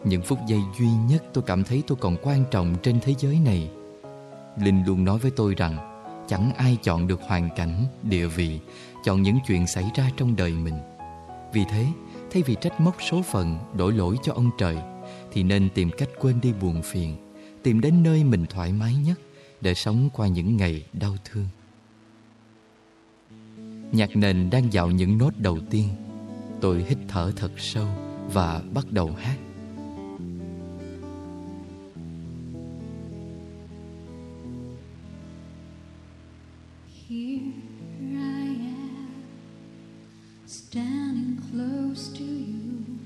Những phút giây duy nhất tôi cảm thấy tôi còn quan trọng trên thế giới này. Linh luôn nói với tôi rằng Chẳng ai chọn được hoàn cảnh, địa vị Chọn những chuyện xảy ra trong đời mình. Vì thế, thay vì trách móc số phận, đổ lỗi cho ông trời Thì nên tìm cách quên đi buồn phiền Tìm đến nơi mình thoải mái nhất. Để sống qua những ngày đau thương. Nhạc nền đang dạo những nốt đầu tiên. Tôi hít thở thật sâu Và bắt đầu hát.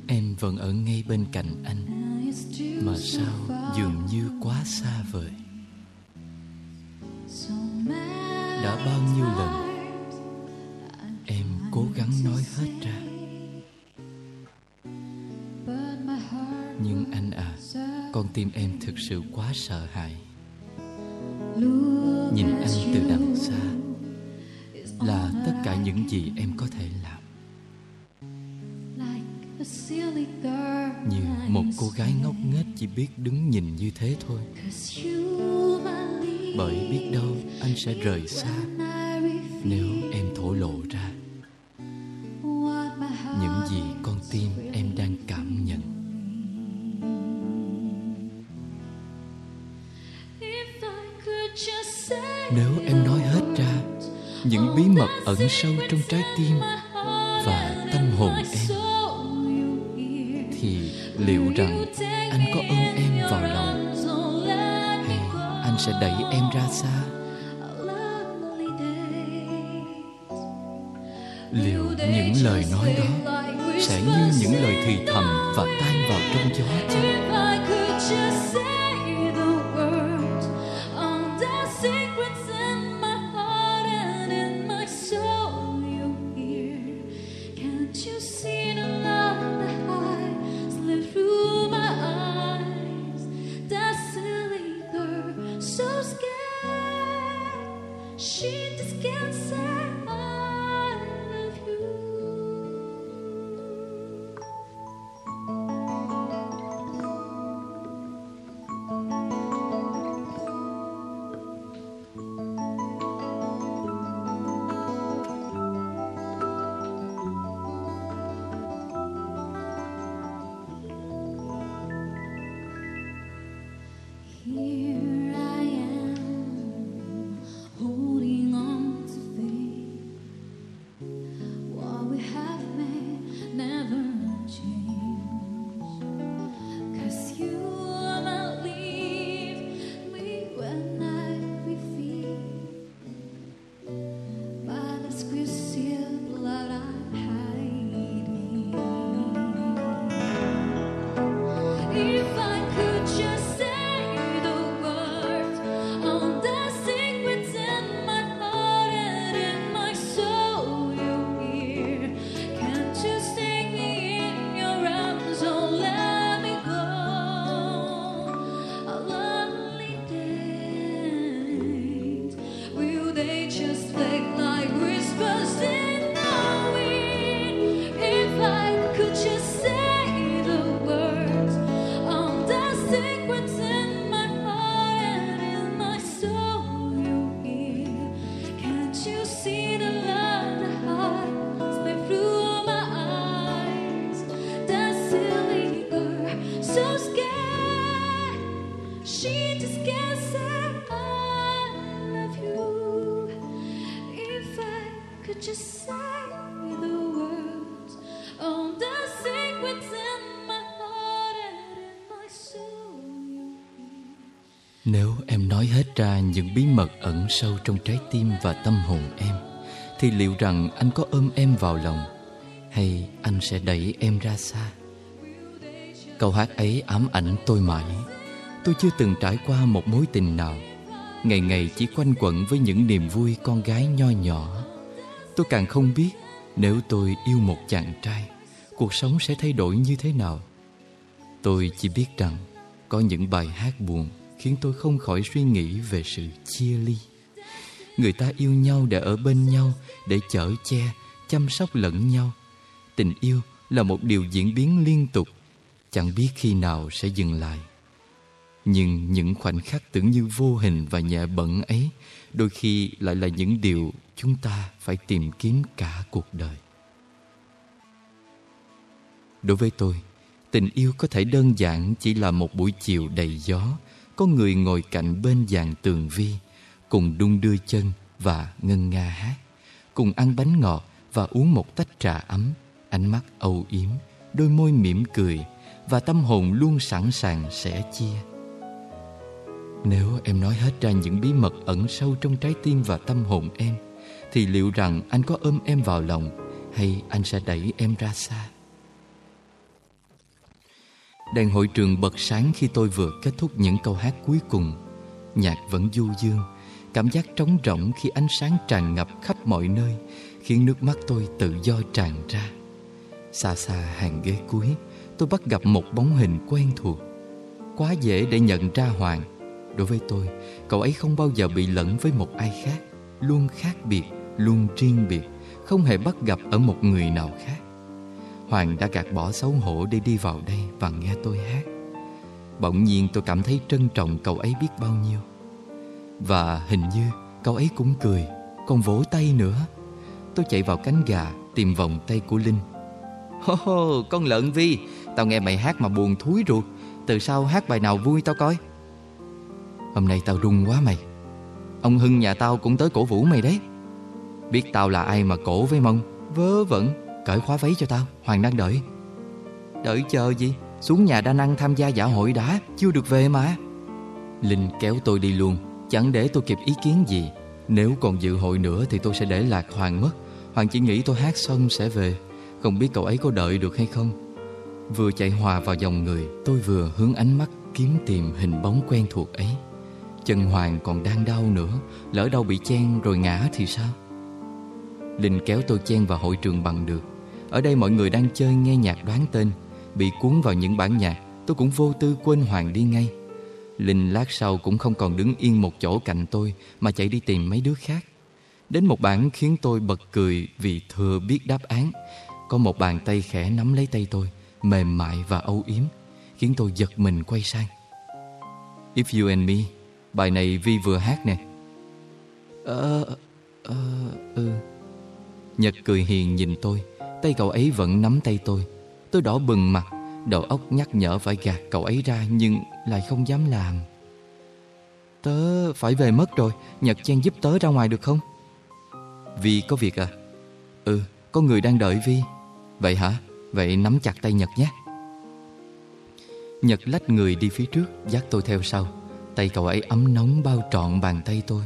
Em vẫn ở ngay bên cạnh anh. Mà sao dường như quá xa vời Đã bao nhiêu lần Em cố gắng nói hết ra. Nhưng anh à Con tim em thực sự quá sợ hãi. Nhìn anh từ đằng xa Là tất cả những gì em có thể làm. Như một cô gái ngốc nghếch chỉ biết đứng nhìn như thế thôi. Bởi biết đâu anh sẽ rời xa Nếu em thổ lộ ra. Những gì con tim em đang cảm nhận. Nếu em nói hết ra, Những bí mật ẩn sâu trong trái tim Và tâm hồn em, Thì liệu rằng anh có ơn em sẽ đẩy em ra xa. Liệu những lời nói đó Sẽ như những lời thì thầm Và tan vào trong gió chăng Nếu em nói hết ra những bí mật ẩn sâu trong trái tim và tâm hồn em, Thì liệu rằng anh có ôm em vào lòng, Hay anh sẽ đẩy em ra xa? Câu hát ấy ám ảnh tôi mãi. Tôi chưa từng trải qua một mối tình nào. Ngày ngày chỉ quanh quẩn với những niềm vui con gái nho nhỏ. Tôi càng không biết Nếu tôi yêu một chàng trai, Cuộc sống sẽ thay đổi như thế nào. Tôi chỉ biết rằng Có những bài hát buồn Khiến tôi không khỏi suy nghĩ về sự chia ly. Người ta yêu nhau để ở bên nhau Để chở che Chăm sóc lẫn nhau. Tình yêu là một điều diễn biến liên tục Chẳng biết khi nào sẽ dừng lại. Nhưng những khoảnh khắc tưởng như vô hình và nhẹ bẩn ấy Đôi khi lại là những điều chúng ta phải tìm kiếm cả cuộc đời. Đối với tôi, tình yêu có thể đơn giản chỉ là một buổi chiều đầy gió có người ngồi cạnh bên dàn tường vi Cùng đung đưa chân và ngân nga hát Cùng ăn bánh ngọt và uống một tách trà ấm. Ánh mắt âu yếm, đôi môi mỉm cười Và tâm hồn luôn sẵn sàng sẻ chia. Nếu em nói hết ra những bí mật ẩn sâu trong trái tim và tâm hồn em Thì liệu rằng anh có ôm em vào lòng Hay anh sẽ đẩy em ra xa? Đèn hội trường bật sáng khi tôi vừa kết thúc những câu hát cuối cùng. Nhạc vẫn du dương, Cảm giác trống rỗng khi ánh sáng tràn ngập khắp mọi nơi, Khiến nước mắt tôi tự do tràn ra. Xa xa hàng ghế cuối, Tôi bắt gặp một bóng hình quen thuộc. Quá dễ để nhận ra Hoàng. Đối với tôi, Cậu ấy không bao giờ bị lẫn với một ai khác, Luôn khác biệt, Luôn riêng biệt, Không hề bắt gặp ở một người nào khác. Hoàng đã gạt bỏ xấu hổ để đi vào đây và nghe tôi hát. Bỗng nhiên tôi cảm thấy trân trọng cậu ấy biết bao nhiêu. Và hình như cậu ấy cũng cười Còn vỗ tay nữa. Tôi chạy vào cánh gà tìm vòng tay của Linh. Hô hô, con lợn Vi Tao nghe mày hát mà buồn thúi ruột. Từ sau hát bài nào vui tao coi? Hôm nay tao rung quá mày. Ông Hưng nhà tao cũng tới cổ vũ mày đấy. Biết tao là ai mà cổ với mông Vớ vẩn. Cởi khóa váy cho tao Hoàng đang đợi. Đợi chờ gì? Xuống nhà đa năng tham gia dạ hội đã Chưa được về mà. Linh kéo tôi đi luôn Chẳng để tôi kịp ý kiến gì. Nếu còn dự hội nữa thì tôi sẽ để lạc Hoàng mất. Hoàng chỉ nghĩ tôi hát xong sẽ về. Không biết cậu ấy có đợi được hay không. Vừa chạy hòa vào dòng người Tôi vừa hướng ánh mắt kiếm tìm hình bóng quen thuộc ấy. Chân Hoàng còn đang đau nữa Lỡ đâu bị chen rồi ngã thì sao? Linh kéo tôi chen vào hội trường bằng được ở đây mọi người đang chơi nghe nhạc đoán tên. Bị cuốn vào những bản nhạc, Tôi cũng vô tư quên Hoàng đi ngay. Linh lát sau cũng không còn đứng yên một chỗ cạnh tôi, Mà chạy đi tìm mấy đứa khác. Đến một bản khiến tôi bật cười Vì thừa biết đáp án. Có một bàn tay khẽ nắm lấy tay tôi, Mềm mại và âu yếm, Khiến tôi giật mình quay sang. If You and Me, Bài này Vi vừa hát nè. Ờ... Ờ... Ừ. Nhật cười hiền nhìn tôi. Tay cậu ấy vẫn nắm tay tôi. Tôi đỏ bừng mặt, Đầu óc nhắc nhở phải gạt cậu ấy ra Nhưng lại không dám làm. Tớ phải về mất rồi, Nhật chen giúp tớ ra ngoài được không? Vi, có việc à? Ừ có người đang đợi Vi. Vậy hả? Vậy nắm chặt tay Nhật nhé. Nhật lách người đi phía trước, Dắt tôi theo sau. Tay cậu ấy ấm nóng bao trọn bàn tay tôi.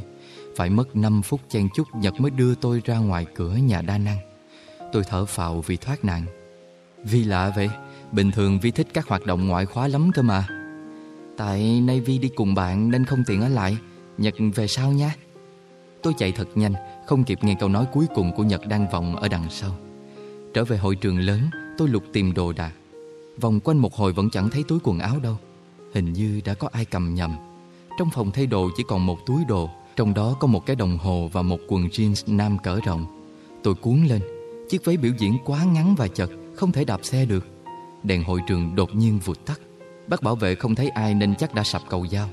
Phải mất 5 phút chen chút Nhật mới đưa tôi ra ngoài cửa nhà đa năng. Tôi thở phào vì thoát nạn. Vi lạ vậy, Bình thường Vi thích các hoạt động ngoại khóa lắm cơ mà. Tại nay Vi đi cùng bạn nên không tiện ở lại. Nhật về sau nha Tôi chạy thật nhanh, Không kịp nghe câu nói cuối cùng của Nhật đang vọng ở đằng sau. Trở về hội trường lớn, Tôi lục tìm đồ đạc. Vòng quanh một hồi vẫn chẳng thấy túi quần áo đâu. Hình như đã có ai cầm nhầm. Trong phòng thay đồ chỉ còn một túi đồ, Trong đó có một cái đồng hồ và một quần jeans nam cỡ rộng. Tôi cuốn lên. Chiếc váy biểu diễn quá ngắn và chật, Không thể đạp xe được. Đèn hội trường đột nhiên vụt tắt. Bác bảo vệ không thấy ai nên chắc đã sập cầu dao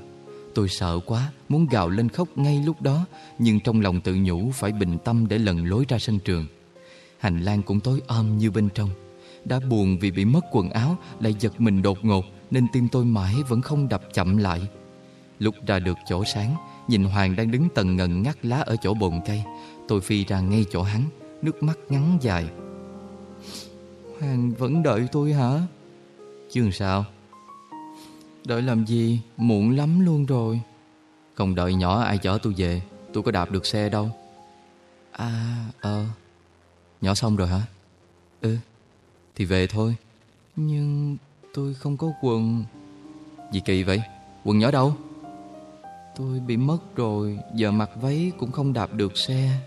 Tôi sợ quá, Muốn gào lên khóc ngay lúc đó, Nhưng trong lòng tự nhủ phải bình tâm Để lần lối ra sân trường. Hành lang cũng tối om như bên trong. Đã buồn vì bị mất quần áo, Lại giật mình đột ngột, Nên tim tôi mãi vẫn không đập chậm lại. Lúc ra được chỗ sáng, Nhìn Hoàng đang đứng tần ngần ngắt lá ở chỗ bồn cây. Tôi phi ra ngay chỗ hắn. Nước mắt ngắn dài. Hoàng vẫn đợi tôi hả? Chương sao Đợi làm gì? Muộn lắm luôn rồi. Không đợi nhỏ ai chở tôi về, Tôi có đạp được xe đâu. À ờ. Nhỏ xong rồi hả? Ừ Thì về thôi. Nhưng tôi không có quần. Gì kỳ vậy? Quần nhỏ đâu? Tôi bị mất rồi, Giờ mặc váy cũng không đạp được xe.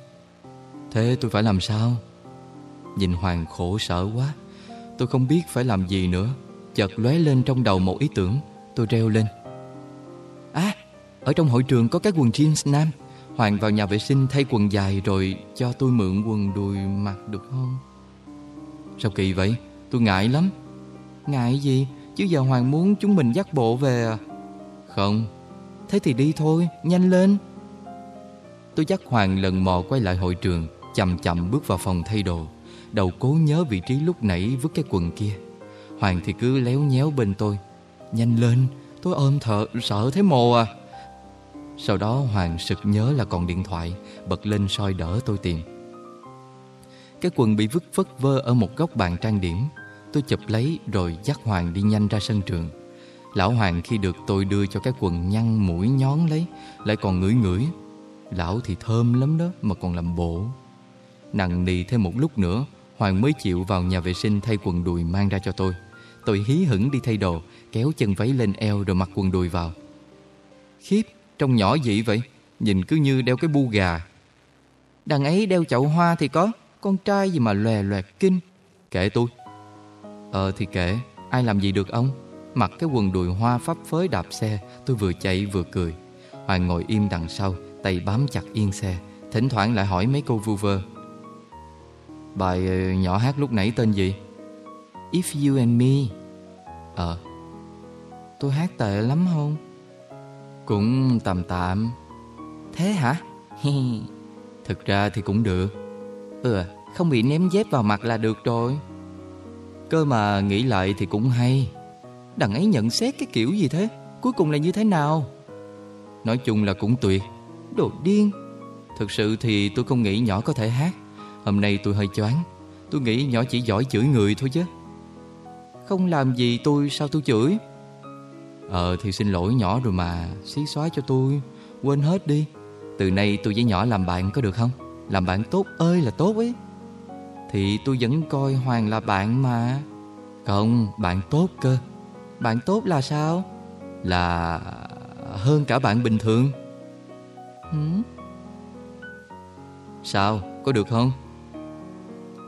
Thế tôi phải làm sao? Nhìn Hoàng khổ sở quá, Tôi không biết phải làm gì nữa. Chợt lóe lên trong đầu một ý tưởng, Tôi reo lên. À Ở trong hội trường có cái quần jeans nam. Hoàng vào nhà vệ sinh thay quần dài Rồi cho tôi mượn quần đùi mặc được không? Sao kỳ vậy? Tôi ngại lắm. Ngại gì? Chứ giờ Hoàng muốn chúng mình dắt bộ về à? Không. Thế thì đi thôi, Nhanh lên. Tôi dắt Hoàng lần mò quay lại hội trường. Chậm chậm bước vào phòng thay đồ, Đầu cố nhớ vị trí lúc nãy vứt cái quần kia. Hoàng thì cứ léo nhéo bên tôi. Nhanh lên, Tôi ôm thợ, sợ thấy mồ à. Sau đó Hoàng sực nhớ là còn điện thoại, Bật lên soi đỡ tôi tìm. Cái quần bị vứt vất vơ ở một góc bàn trang điểm. Tôi chụp lấy rồi dắt Hoàng đi nhanh ra sân trường. Lão Hoàng khi được tôi đưa cho cái quần nhăn mũi nhón lấy, Lại còn ngửi ngửi. Lão thì thơm lắm đó, mà còn làm bộ. Nặng nì thêm một lúc nữa Hoàng mới chịu vào nhà vệ sinh thay quần đùi mang ra cho tôi. Tôi hí hửng đi thay đồ Kéo chân váy lên eo rồi mặc quần đùi vào. Khiếp, trông nhỏ vậy vậy Nhìn cứ như đeo cái bu gà. Đằng ấy đeo chậu hoa thì có Con trai gì mà lòe loẹt kinh. Kệ tôi. Ờ thì kệ, ai làm gì được ông? Mặc cái quần đùi hoa pháp phới đạp xe Tôi vừa chạy vừa cười. Hoàng ngồi im đằng sau Tay bám chặt yên xe Thỉnh thoảng lại hỏi mấy câu vu vơ. Bài ờ, nhỏ hát lúc nãy tên gì? If you and me. Ờ. Tôi hát tệ lắm không? Cũng tầm tạm. Thế hả? Thực ra thì cũng được. Ừ Không bị ném dép vào mặt là được rồi. Cơ mà nghĩ lại thì cũng hay. Đằng ấy nhận xét cái kiểu gì thế? Cuối cùng là như thế nào? Nói chung là cũng tuyệt. Đồ điên. Thực sự thì tôi không nghĩ nhỏ có thể hát. Hôm nay tôi hơi choáng. Tôi nghĩ nhỏ chỉ giỏi chửi người thôi chứ. Không làm gì tôi sao tôi chửi? Ờ thì xin lỗi nhỏ rồi mà, Xí xóa cho tôi. Quên hết đi. Từ nay tôi với nhỏ làm bạn có được không? Làm bạn tốt ơi là tốt ấy. Thì tôi vẫn coi Hoàng là bạn mà. Không, bạn tốt cơ. Bạn tốt là sao? Là hơn cả bạn bình thường. Ừ? Sao? Có được không?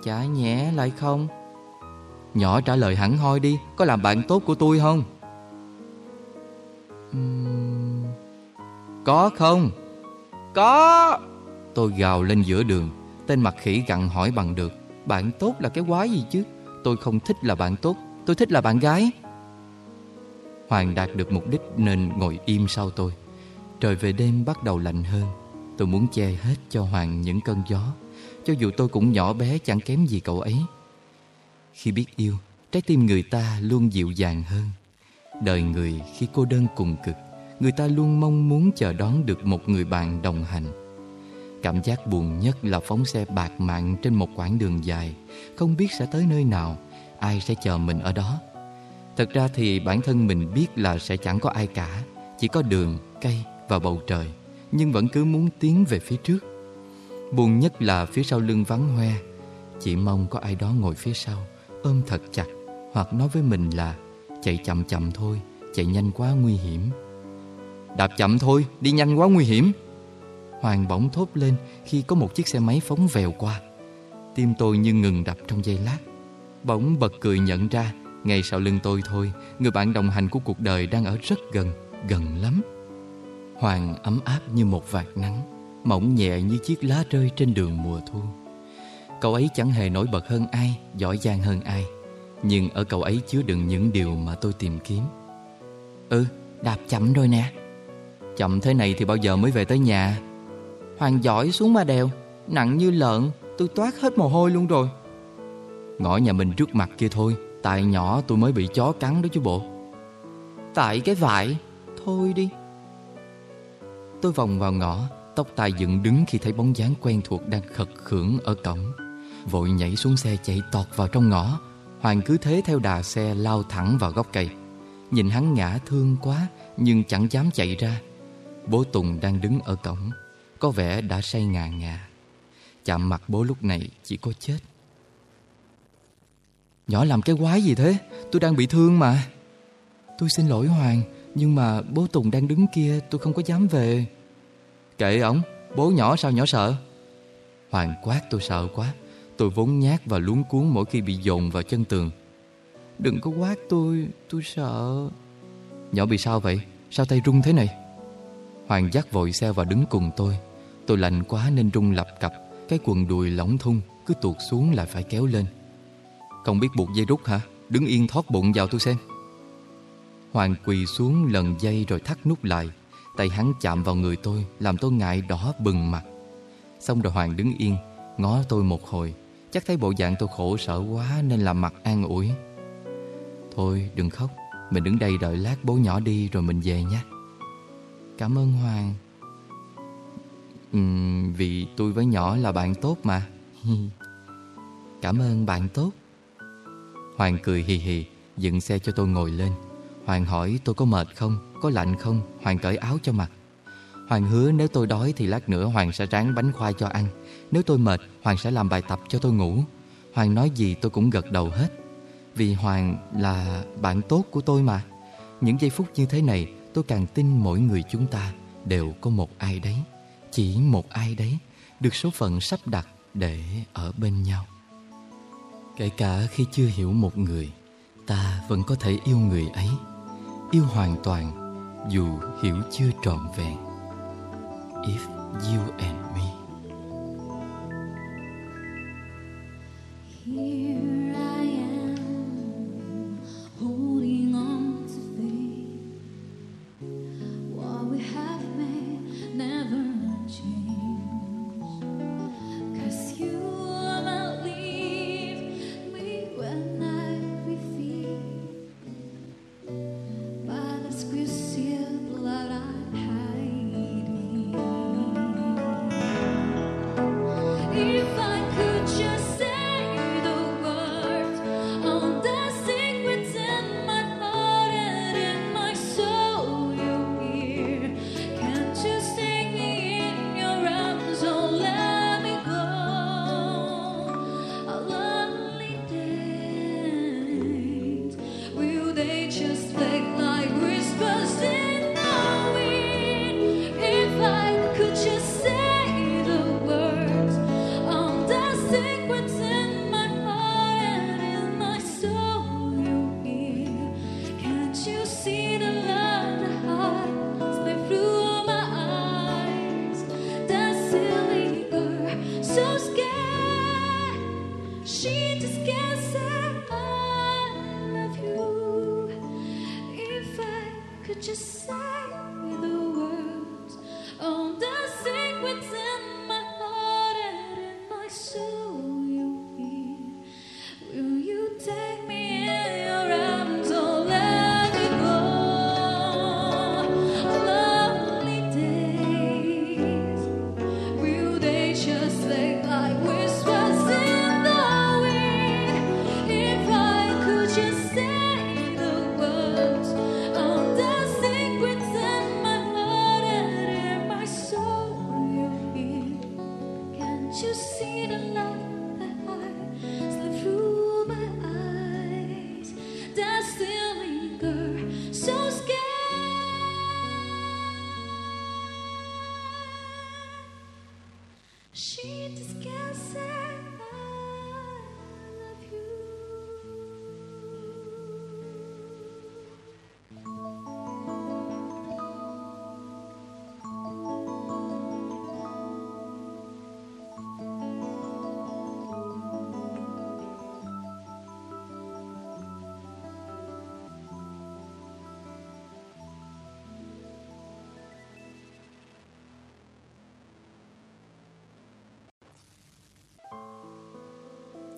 Chả nhẽ lại không? Nhỏ trả lời hẳn hoi đi, Có làm bạn tốt của tôi không? Uhm... Có không? Có! Tôi gào lên giữa đường, Tên mặt khỉ gặn hỏi bằng được. Bạn tốt là cái quái gì chứ? Tôi không thích là bạn tốt, Tôi thích là bạn gái. Hoàng đạt được mục đích nên ngồi im sau tôi. Trời về đêm bắt đầu lạnh hơn. Tôi muốn che hết cho Hoàng những cơn gió. Cho dù tôi cũng nhỏ bé chẳng kém gì cậu ấy. Khi biết yêu Trái tim người ta luôn dịu dàng hơn. Đời người khi cô đơn cùng cực Người ta luôn mong muốn chờ đón được một người bạn đồng hành. Cảm giác buồn nhất là phóng xe bạc mạng trên một quãng đường dài Không biết sẽ tới nơi nào Ai sẽ chờ mình ở đó. Thật ra thì bản thân mình biết là sẽ chẳng có ai cả Chỉ có đường, cây và bầu trời Nhưng vẫn cứ muốn tiến về phía trước. Buồn nhất là phía sau lưng vắng hoe. Chỉ mong có ai đó ngồi phía sau, Ôm thật chặt, Hoặc nói với mình là, Chạy chậm chậm thôi, Chạy nhanh quá nguy hiểm. Đạp chậm thôi, Đi nhanh quá nguy hiểm. Hoàng bỗng thốt lên Khi có một chiếc xe máy phóng vèo qua. Tim tôi như ngừng đập trong giây lát. Bỗng bật cười nhận ra, Ngay sau lưng tôi thôi, Người bạn đồng hành của cuộc đời đang ở rất gần Gần lắm. Hoàng ấm áp như một vạt nắng. Mỏng nhẹ như chiếc lá rơi trên đường mùa thu. Cậu ấy chẳng hề nổi bật hơn ai Giỏi giang hơn ai. Nhưng ở cậu ấy chứa đựng những điều mà tôi tìm kiếm. Ừ, đạp chậm rồi nè. Chậm thế này thì bao giờ mới về tới nhà? Hoàng giỏi xuống mà đèo Nặng như lợn Tôi toát hết mồ hôi luôn rồi. Ngõ nhà mình trước mặt kia thôi Tại nhỏ tôi mới bị chó cắn đó chứ bộ. Tại cái vải Thôi đi. Tôi vòng vào ngõ Tóc tai dựng đứng khi thấy bóng dáng quen thuộc đang khật khưởng ở cổng. Vội nhảy xuống xe chạy tọt vào trong ngõ. Hoàng cứ thế theo đà xe lao thẳng vào gốc cây. Nhìn hắn ngã thương quá, Nhưng chẳng dám chạy ra. Bố Tùng đang đứng ở cổng. Có vẻ đã say ngà ngà. Chạm mặt bố lúc này chỉ có chết. Nhỏ làm cái quái gì thế? Tôi đang bị thương mà. Tôi xin lỗi Hoàng, Nhưng mà bố Tùng đang đứng kia, Tôi không có dám về. Kệ ổng. Bố nhỏ sao nhỏ sợ? Hoàng quát, tôi sợ quá. Tôi vốn nhát và luống cuốn mỗi khi bị dồn vào chân tường. Đừng có quát tôi Tôi sợ. Nhỏ bị sao vậy? Sao tay run thế này? Hoàng dắt vội xe và đứng cùng tôi. Tôi lạnh quá nên rung lập cặp Cái quần đùi lỏng thun, Cứ tuột xuống lại phải kéo lên. Không biết buộc dây rút hả? Đứng yên thoát bụng vào tôi xem. Hoàng quỳ xuống lần dây rồi thắt nút lại. Tay hắn chạm vào người tôi Làm tôi ngại đỏ bừng mặt. Xong rồi Hoàng đứng yên Ngó tôi một hồi. Chắc thấy bộ dạng tôi khổ sở quá Nên làm mặt an ủi. Thôi đừng khóc Mình đứng đây đợi lát bố nhỏ đi rồi mình về nhé. Cảm ơn Hoàng. Uhm, Vì tôi với nhỏ là bạn tốt mà. Cảm ơn bạn tốt. Hoàng cười hì hì Dựng xe cho tôi ngồi lên. Hoàng hỏi, tôi có mệt không? Có lạnh không? Hoàng cởi áo cho mặc. Hoàng hứa, nếu tôi đói thì lát nữa Hoàng sẽ ráng bánh khoai cho ăn. Nếu tôi mệt, Hoàng sẽ làm bài tập cho tôi ngủ. Hoàng nói gì tôi cũng gật đầu hết. Vì Hoàng là bạn tốt của tôi mà. Những giây phút như thế này, Tôi càng tin mỗi người chúng ta Đều có một ai đấy. Chỉ một ai đấy, Được số phận sắp đặt để ở bên nhau. Kể cả khi chưa hiểu một người, Ta vẫn có thể yêu người ấy. Yêu hoàn toàn Dù hiểu chưa trọn vẹn. If you and me. Here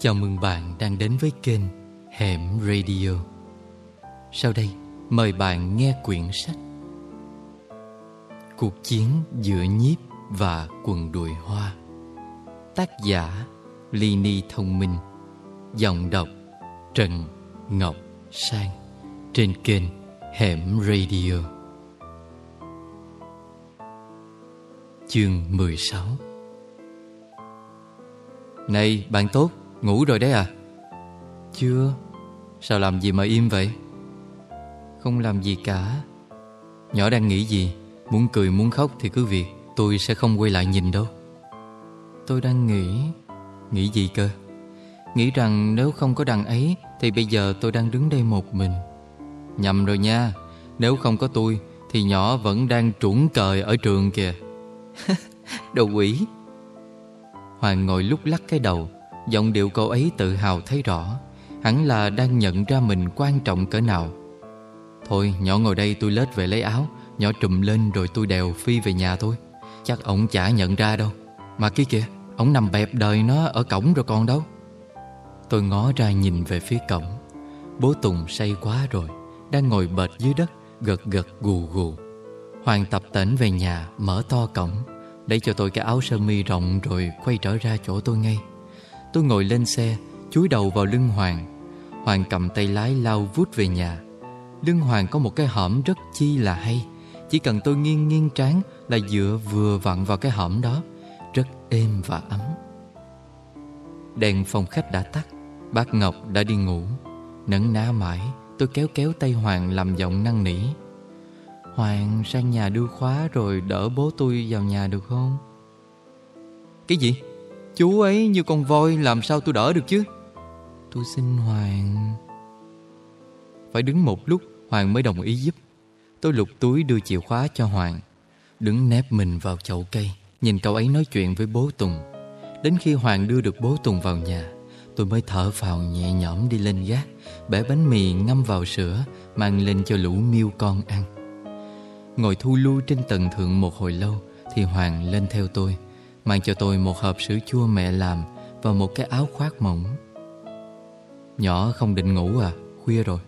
Chào mừng bạn đang đến với kênh Hẻm Radio. Sau đây, mời bạn nghe quyển sách Cuộc chiến giữa nhiếp và quần đùi hoa, Tác giả ly ni thông minh, Giọng đọc Trần Ngọc Sang, Trên kênh Hẻm Radio. Chương 16 Này, bạn tốt Ngủ rồi đấy à? Chưa. Sao làm gì mà im vậy? Không làm gì cả. Nhỏ đang nghĩ gì? Muốn cười muốn khóc thì cứ việc. Tôi sẽ không quay lại nhìn đâu. Tôi đang nghĩ. Nghĩ gì cơ? Nghĩ rằng nếu không có đằng ấy Thì bây giờ tôi đang đứng đây một mình. Nhầm rồi nha. Nếu không có tôi Thì nhỏ vẫn đang trũng cời ở trường kìa. Đồ quỷ. Hoàng ngồi lúc lắc cái đầu Giọng điệu cô ấy tự hào thấy rõ, Hẳn là đang nhận ra mình quan trọng cỡ nào. Thôi, nhỏ ngồi đây, tôi lết về lấy áo, Nhỏ trùm lên rồi tôi đèo phi về nhà thôi. Chắc ổng chả nhận ra đâu. Mà kia kìa Ổng nằm bẹp đời nó ở cổng rồi còn đâu. Tôi ngó ra nhìn về phía cổng. Bố Tùng say quá rồi, Đang ngồi bệt dưới đất, Gật gật gù gù. Hoàng tập tỉnh về nhà, Mở to cổng, để cho tôi cái áo sơ mi rộng Rồi quay trở ra chỗ tôi ngay. Tôi ngồi lên xe, Chúi đầu vào lưng Hoàng. Hoàng cầm tay lái lao vút về nhà. Lưng Hoàng có một cái hõm rất chi là hay. Chỉ cần tôi nghiêng nghiêng trán Là dựa vừa vặn vào cái hõm đó. Rất êm và ấm. Đèn phòng khách đã tắt. Bác Ngọc đã đi ngủ. Nấn ná mãi, Tôi kéo kéo tay Hoàng làm giọng năn nỉ. Hoàng sang nhà đưa khóa rồi đỡ bố tôi vào nhà được không? Cái gì? Chú ấy như con voi, làm sao tôi đỡ được chứ? Tôi xin Hoàng. Phải đứng một lúc, Hoàng mới đồng ý giúp. Tôi lục túi đưa chìa khóa cho Hoàng. Đứng nép mình vào chậu cây, Nhìn cậu ấy nói chuyện với bố Tùng. Đến khi Hoàng đưa được bố Tùng vào nhà, Tôi mới thở phào nhẹ nhõm đi lên gác, Bẻ bánh mì ngâm vào sữa, Mang lên cho lũ miêu con ăn. Ngồi thu lưu trên tầng thượng một hồi lâu, Thì Hoàng lên theo tôi. Mang cho tôi một hộp sữa chua mẹ làm Và một cái áo khoác mỏng. Nhỏ không định ngủ à Khuya rồi.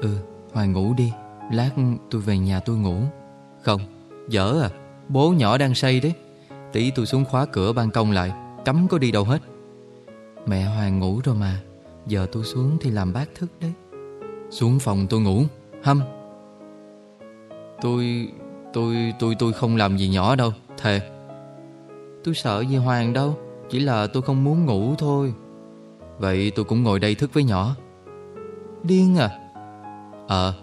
Ừ Hoàng ngủ đi, Lát tôi về nhà tôi ngủ. Không, Dở à Bố nhỏ đang say đấy. Tí tôi xuống khóa cửa ban công lại, Cấm có đi đâu hết. Mẹ Hoàng ngủ rồi mà, Giờ tôi xuống thì làm bác thức đấy. Xuống phòng tôi ngủ, Hâm. Tôi Tôi tôi tôi không làm gì nhỏ đâu, Thề. Tôi sợ gì Hoàng đâu, Chỉ là tôi không muốn ngủ thôi. Vậy tôi cũng ngồi đây thức với nhỏ. Điên à? Ờ.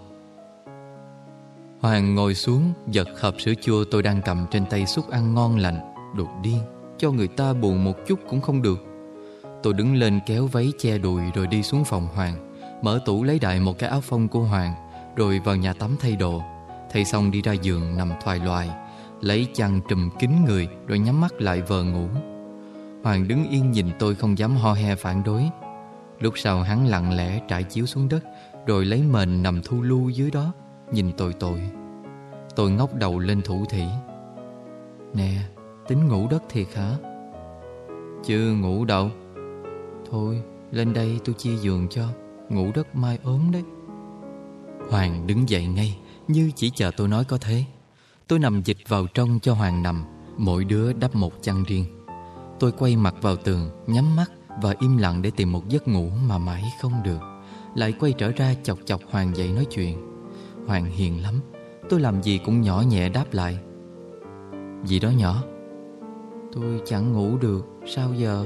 Hoàng ngồi xuống, Giật hộp sữa chua tôi đang cầm trên tay xúc ăn ngon lành, Đột điên, Cho người ta buồn một chút cũng không được. Tôi đứng lên kéo váy che đùi Rồi đi xuống phòng Hoàng, Mở tủ lấy đại một cái áo phông của Hoàng, Rồi vào nhà tắm thay đồ. Thay xong đi ra giường nằm thoài loài Lấy chăn trùm kín người Rồi nhắm mắt lại vờ ngủ. Hoàng đứng yên nhìn tôi không dám ho he phản đối. Lúc sau hắn lặng lẽ trải chiếu xuống đất, Rồi lấy mền nằm thu lưu dưới đó, Nhìn tôi tội. Tôi ngóc đầu lên thủ thỉ. Nè, Tính ngủ đất thiệt hả? Chưa ngủ đâu. Thôi, lên đây tôi chia giường cho, Ngủ đất mai ốm đấy. Hoàng đứng dậy ngay, Như chỉ chờ tôi nói có thế. Tôi nằm dịch vào trong cho Hoàng nằm, Mỗi đứa đắp một chăn riêng. Tôi quay mặt vào tường, Nhắm mắt và im lặng để tìm một giấc ngủ Mà mãi không được. Lại quay trở ra chọc chọc Hoàng dậy nói chuyện. Hoàng hiền lắm, Tôi làm gì cũng nhỏ nhẹ đáp lại. Gì đó nhỏ? Tôi chẳng ngủ được, Sao giờ?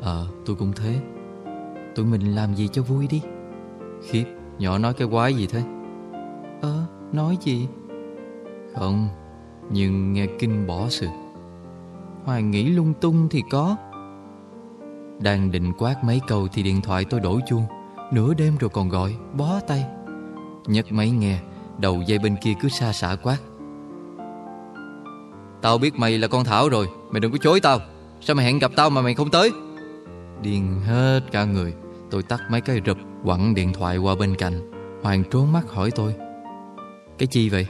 Ờ tôi cũng thế. Tụi mình làm gì cho vui đi? Khiếp, nhỏ nói cái quái gì thế? Ờ nói gì? Không, Nhưng nghe kinh bỏ sự. Hoài nghĩ lung tung thì có. Đang định quát mấy câu Thì điện thoại tôi đổ chuông. Nửa đêm rồi còn gọi, Bó tay. Nhấc máy nghe, Đầu dây bên kia cứ xa xả quát. Tao biết mày là con Thảo rồi, Mày đừng có chối tao. Sao mày hẹn gặp tao mà mày không tới? Điên hết cả người, Tôi tắt mấy cái rụp, quẳng điện thoại qua bên cạnh. Hoàng trốn mắt hỏi tôi. Cái chi vậy?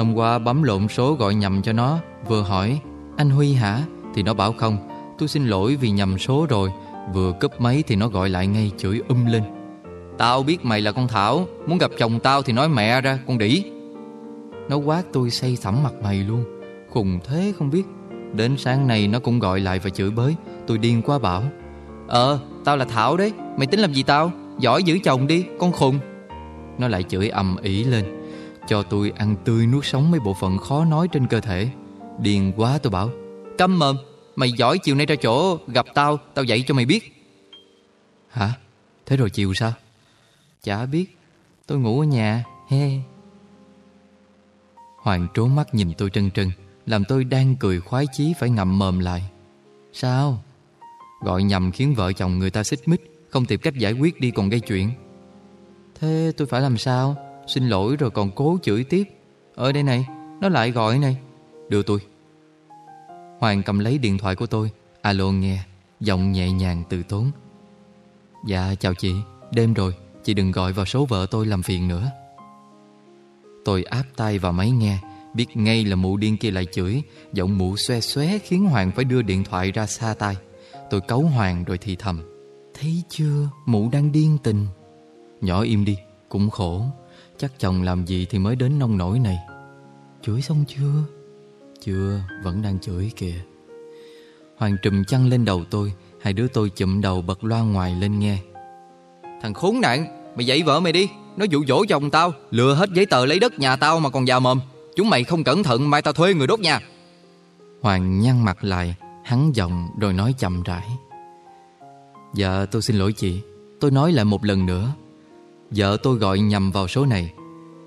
Hôm qua bấm lộn số gọi nhầm cho nó, Vừa hỏi, Anh Huy hả? Thì nó bảo không, Tôi xin lỗi vì nhầm số rồi, Vừa cúp máy thì nó gọi lại ngay chửi um lên. Tao biết mày là con Thảo, Muốn gặp chồng tao thì nói mẹ ra, con đỉ Nó quát, tôi say sẩm mặt mày luôn. Khùng thế không biết. Đến sáng nay nó cũng gọi lại và chửi bới, Tôi điên quá bảo. Ờ tao là Thảo đấy, Mày tính làm gì tao? Giỏi giữ chồng đi, con khùng. Nó lại chửi ầm ĩ lên. Cho tôi ăn tươi nuốt sống mấy bộ phận khó nói trên cơ thể Điên quá, tôi bảo, Câm mồm, Mày giỏi chiều nay ra chỗ gặp tao Tao dạy cho mày biết Hả? Thế rồi chiều sao? Chả biết, Tôi ngủ ở nhà, He Hoàng trố mắt nhìn tôi trân trân, Làm tôi đang cười khoái chí phải ngậm mồm lại Sao? Gọi nhầm khiến vợ chồng người ta xích mích, Không tìm cách giải quyết đi còn gây chuyện Thế tôi phải làm sao? Xin lỗi rồi còn cố chửi tiếp. Ở đây này, Nó lại gọi này. Đưa tôi. Hoàng cầm lấy điện thoại của tôi. Alo nghe, Giọng nhẹ nhàng từ tốn. Dạ chào chị. Đêm rồi, Chị đừng gọi vào số vợ tôi làm phiền nữa. Tôi áp tay vào máy nghe, Biết ngay là mụ điên kia lại chửi. Giọng mụ xoe xoé khiến Hoàng phải đưa điện thoại ra xa tay Tôi cấu Hoàng rồi thì thầm. Thấy chưa, mụ đang điên tình. Nhỏ im đi, Cũng khổ. Chắc chồng làm gì thì mới đến nông nổi này. Chửi xong chưa? Chưa Vẫn đang chửi kìa. Hoàng trùm chăn lên đầu tôi Hai đứa tôi chụm đầu bật loa ngoài lên nghe. Thằng khốn nạn Mày dạy vợ mày đi. Nó dụ dỗ chồng tao Lừa hết giấy tờ lấy đất nhà tao mà còn già mồm. Chúng mày không cẩn thận mai tao thuê người đốt nhà Hoàng nhăn mặt lại Hắn giọng rồi nói chậm rãi. Dạ tôi xin lỗi chị. Tôi nói lại một lần nữa Vợ tôi gọi nhầm vào số này.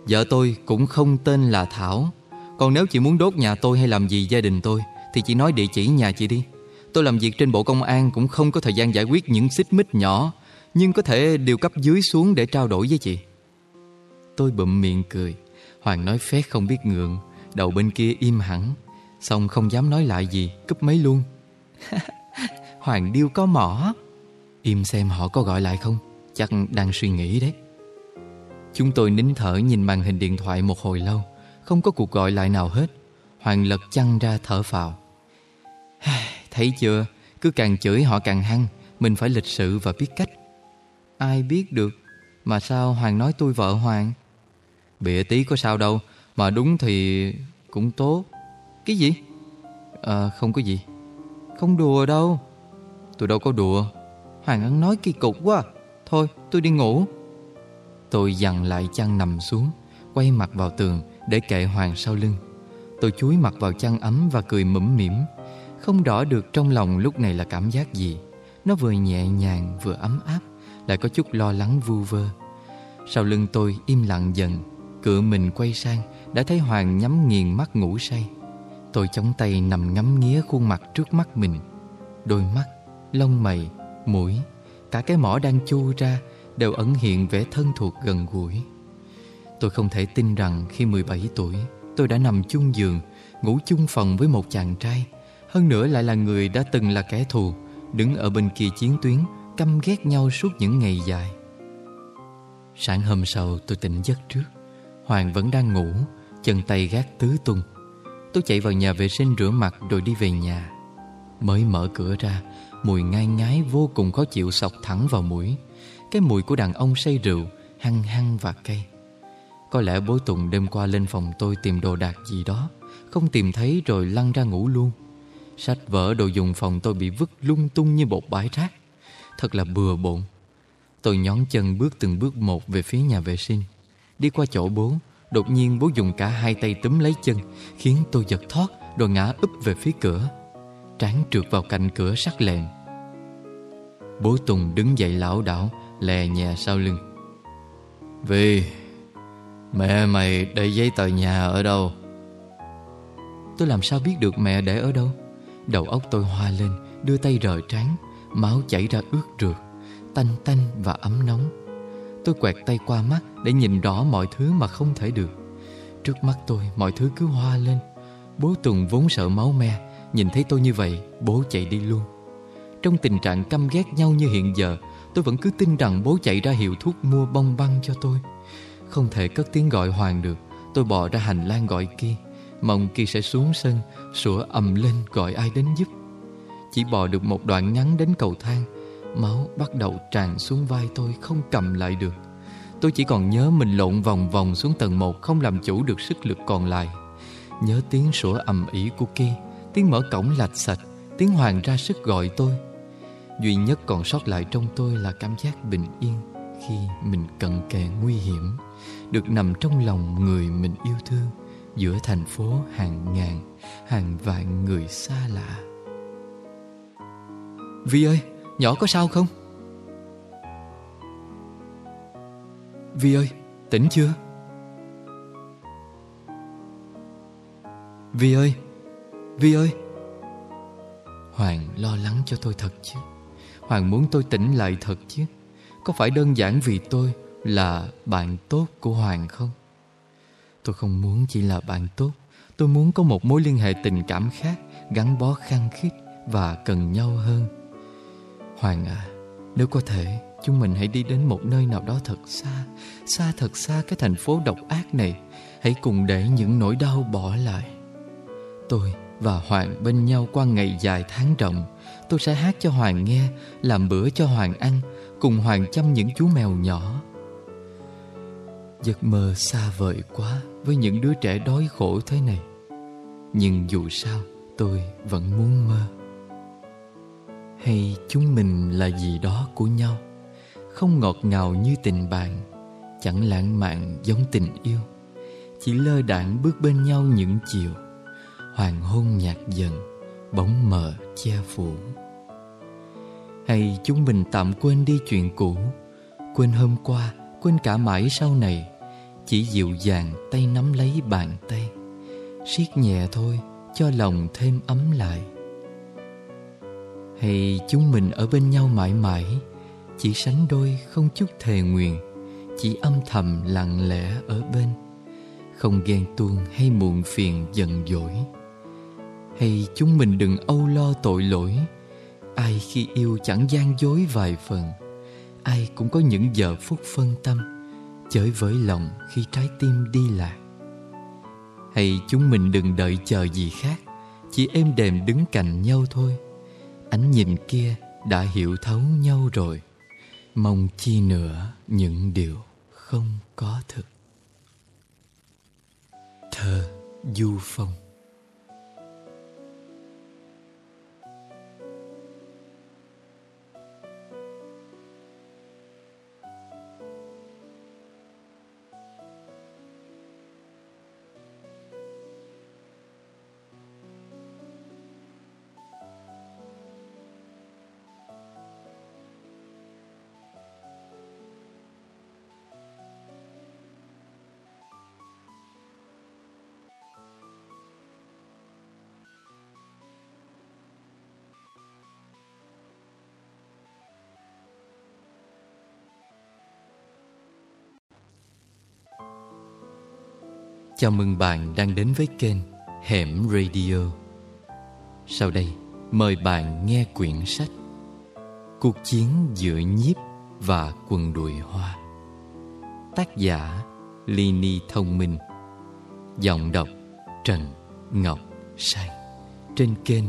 Vợ tôi cũng không tên là Thảo. Còn nếu chị muốn đốt nhà tôi hay làm gì gia đình tôi, Thì chị nói địa chỉ nhà chị đi. Tôi làm việc trên bộ công an Cũng không có thời gian giải quyết những xích mích nhỏ, Nhưng có thể điều cấp dưới xuống để trao đổi với chị. Tôi bụm miệng cười. Hoàng nói phét không biết ngượng. Đầu bên kia im hẳn. Xong không dám nói lại gì, Cúp máy luôn. Hoàng điêu có mỏ. Im xem họ có gọi lại không. Chắc đang suy nghĩ đấy. Chúng tôi nín thở nhìn màn hình điện thoại một hồi lâu, Không có cuộc gọi lại nào hết. Hoàng lật chăn ra thở phào. Thấy chưa? Cứ càng chửi họ càng hăng, Mình phải lịch sự và biết cách. Ai biết được? Mà sao Hoàng nói tôi vợ Hoàng? Bịa tí có sao đâu, Mà đúng thì cũng tốt. Cái gì? À không có gì. Không đùa đâu. Tôi đâu có đùa. Hoàng ăn nói kỳ cục quá. Thôi, tôi đi ngủ. Tôi dằn lại chăn nằm xuống Quay mặt vào tường Để kệ Hoàng sau lưng. Tôi chúi mặt vào chăn ấm và cười mỉm mỉm. Không rõ được trong lòng lúc này là cảm giác gì. Nó vừa nhẹ nhàng vừa ấm áp Lại có chút lo lắng vu vơ. Sau lưng tôi im lặng dần Cựa mình quay sang Đã thấy Hoàng nhắm nghiền mắt ngủ say. Tôi chống tay nằm ngắm nghía khuôn mặt trước mắt mình. Đôi mắt, lông mày, mũi Cả cái mỏ đang chu ra Đều ẩn hiện vẻ thân thuộc gần gũi. Tôi không thể tin rằng khi 17 tuổi, Tôi đã nằm chung giường, Ngủ chung phòng với một chàng trai, Hơn nữa lại là người đã từng là kẻ thù, Đứng ở bên kia chiến tuyến, Căm ghét nhau suốt những ngày dài. Sáng hôm sau, tôi tỉnh giấc trước. Hoàng vẫn đang ngủ, Chân tay gác tứ tung. Tôi chạy vào nhà vệ sinh rửa mặt rồi đi về nhà. Mới mở cửa ra, Mùi ngai ngái vô cùng khó chịu sọc thẳng vào mũi. Cái mùi của đàn ông say rượu, Hăng hăng và cay. Có lẽ bố Tùng đêm qua lên phòng tôi tìm đồ đạc gì đó, Không tìm thấy rồi lăn ra ngủ luôn. Sách vở, đồ dùng phòng tôi bị vứt lung tung như một bãi rác. Thật là bừa bộn. Tôi nhón chân bước từng bước một về phía nhà vệ sinh. Đi qua chỗ bố, Đột nhiên bố dùng cả hai tay túm lấy chân, Khiến tôi giật thoát Rồi ngã úp về phía cửa. Trán trượt vào cạnh cửa sắt lẹn Bố Tùng đứng dậy lão đảo Lè nhà sau lưng. Vì, Mẹ mày để giấy tờ nhà ở đâu? Tôi làm sao biết được mẹ để ở đâu? Đầu óc tôi hoa lên, Đưa tay rời trán, Máu chảy ra ướt rượt Tanh tanh và ấm nóng. Tôi quẹt tay qua mắt Để nhìn rõ mọi thứ mà không thể được. Trước mắt tôi, mọi thứ cứ hoa lên. Bố Tùng vốn sợ máu me, Nhìn thấy tôi như vậy, Bố chạy đi luôn. Trong tình trạng căm ghét nhau như hiện giờ Tôi vẫn cứ tin rằng bố chạy ra hiệu thuốc mua bông băng cho tôi. Không thể cất tiếng gọi Hoàng được. Tôi bò ra hành lang gọi kia. Mong kia sẽ xuống sân, Sủa ầm lên gọi ai đến giúp. Chỉ bò được một đoạn ngắn đến cầu thang, Máu bắt đầu tràn xuống vai tôi Không cầm lại được. Tôi chỉ còn nhớ mình lộn vòng vòng xuống tầng 1 Không làm chủ được sức lực còn lại. Nhớ tiếng sủa ầm ĩ của kia, Tiếng mở cổng lạch sạch Tiếng Hoàng ra sức gọi tôi. Duy nhất còn sót lại trong tôi là cảm giác bình yên Khi mình cận kề nguy hiểm Được nằm trong lòng người mình yêu thương Giữa thành phố hàng ngàn, hàng vạn người xa lạ Vi ơi, nhỏ có sao không? Vi ơi, tỉnh chưa? Vi ơi, Vi ơi Hoàng lo lắng cho tôi thật chứ Hoàng muốn tôi tỉnh lại thật chứ? Có phải đơn giản vì tôi là bạn tốt của Hoàng không? Tôi không muốn chỉ là bạn tốt. Tôi muốn có một mối liên hệ tình cảm khác, Gắn bó khăng khít và cần nhau hơn. Hoàng à Nếu có thể, Chúng mình hãy đi đến một nơi nào đó thật xa Xa thật xa cái thành phố độc ác này. Hãy cùng để những nỗi đau bỏ lại. Tôi và Hoàng bên nhau qua ngày dài tháng rộng. Tôi sẽ hát cho Hoàng nghe, Làm bữa cho Hoàng ăn, Cùng Hoàng chăm những chú mèo nhỏ. Giấc mơ xa vời quá Với những đứa trẻ đói khổ thế này. Nhưng dù sao, Tôi vẫn muốn mơ. Hay chúng mình là gì đó của nhau, Không ngọt ngào như tình bạn, Chẳng lãng mạn giống tình yêu. Chỉ lơ đãng bước bên nhau những chiều, Hoàng hôn nhạt dần, Bóng mờ che phủ. Hay chúng mình tạm quên đi chuyện cũ? Quên hôm qua, Quên cả mãi sau này. Chỉ dịu dàng tay nắm lấy bàn tay. Siết nhẹ thôi, Cho lòng thêm ấm lại. Hay chúng mình ở bên nhau mãi mãi. Chỉ sánh đôi không chút thề nguyện Chỉ âm thầm lặng lẽ ở bên. Không ghen tuông hay muộn phiền giận dỗi. Hay chúng mình đừng âu lo tội lỗi. Ai khi yêu chẳng gian dối vài phần, Ai cũng có những giờ phút phân tâm, Chới với lòng khi trái tim đi lạc. Hay chúng mình đừng đợi chờ gì khác, Chỉ êm đềm đứng cạnh nhau thôi. Ánh nhìn kia đã hiểu thấu nhau rồi, Mong chi nữa những điều không có thực. Thơ Du Phong Chào mừng bạn đang đến với kênh Hẻm Radio. Sau đây, mời bạn nghe quyển sách Cuộc chiến giữa nhiếp và quần đùi hoa. Tác giả Lini Thông Minh. Giọng đọc Trần Ngọc Sang trên kênh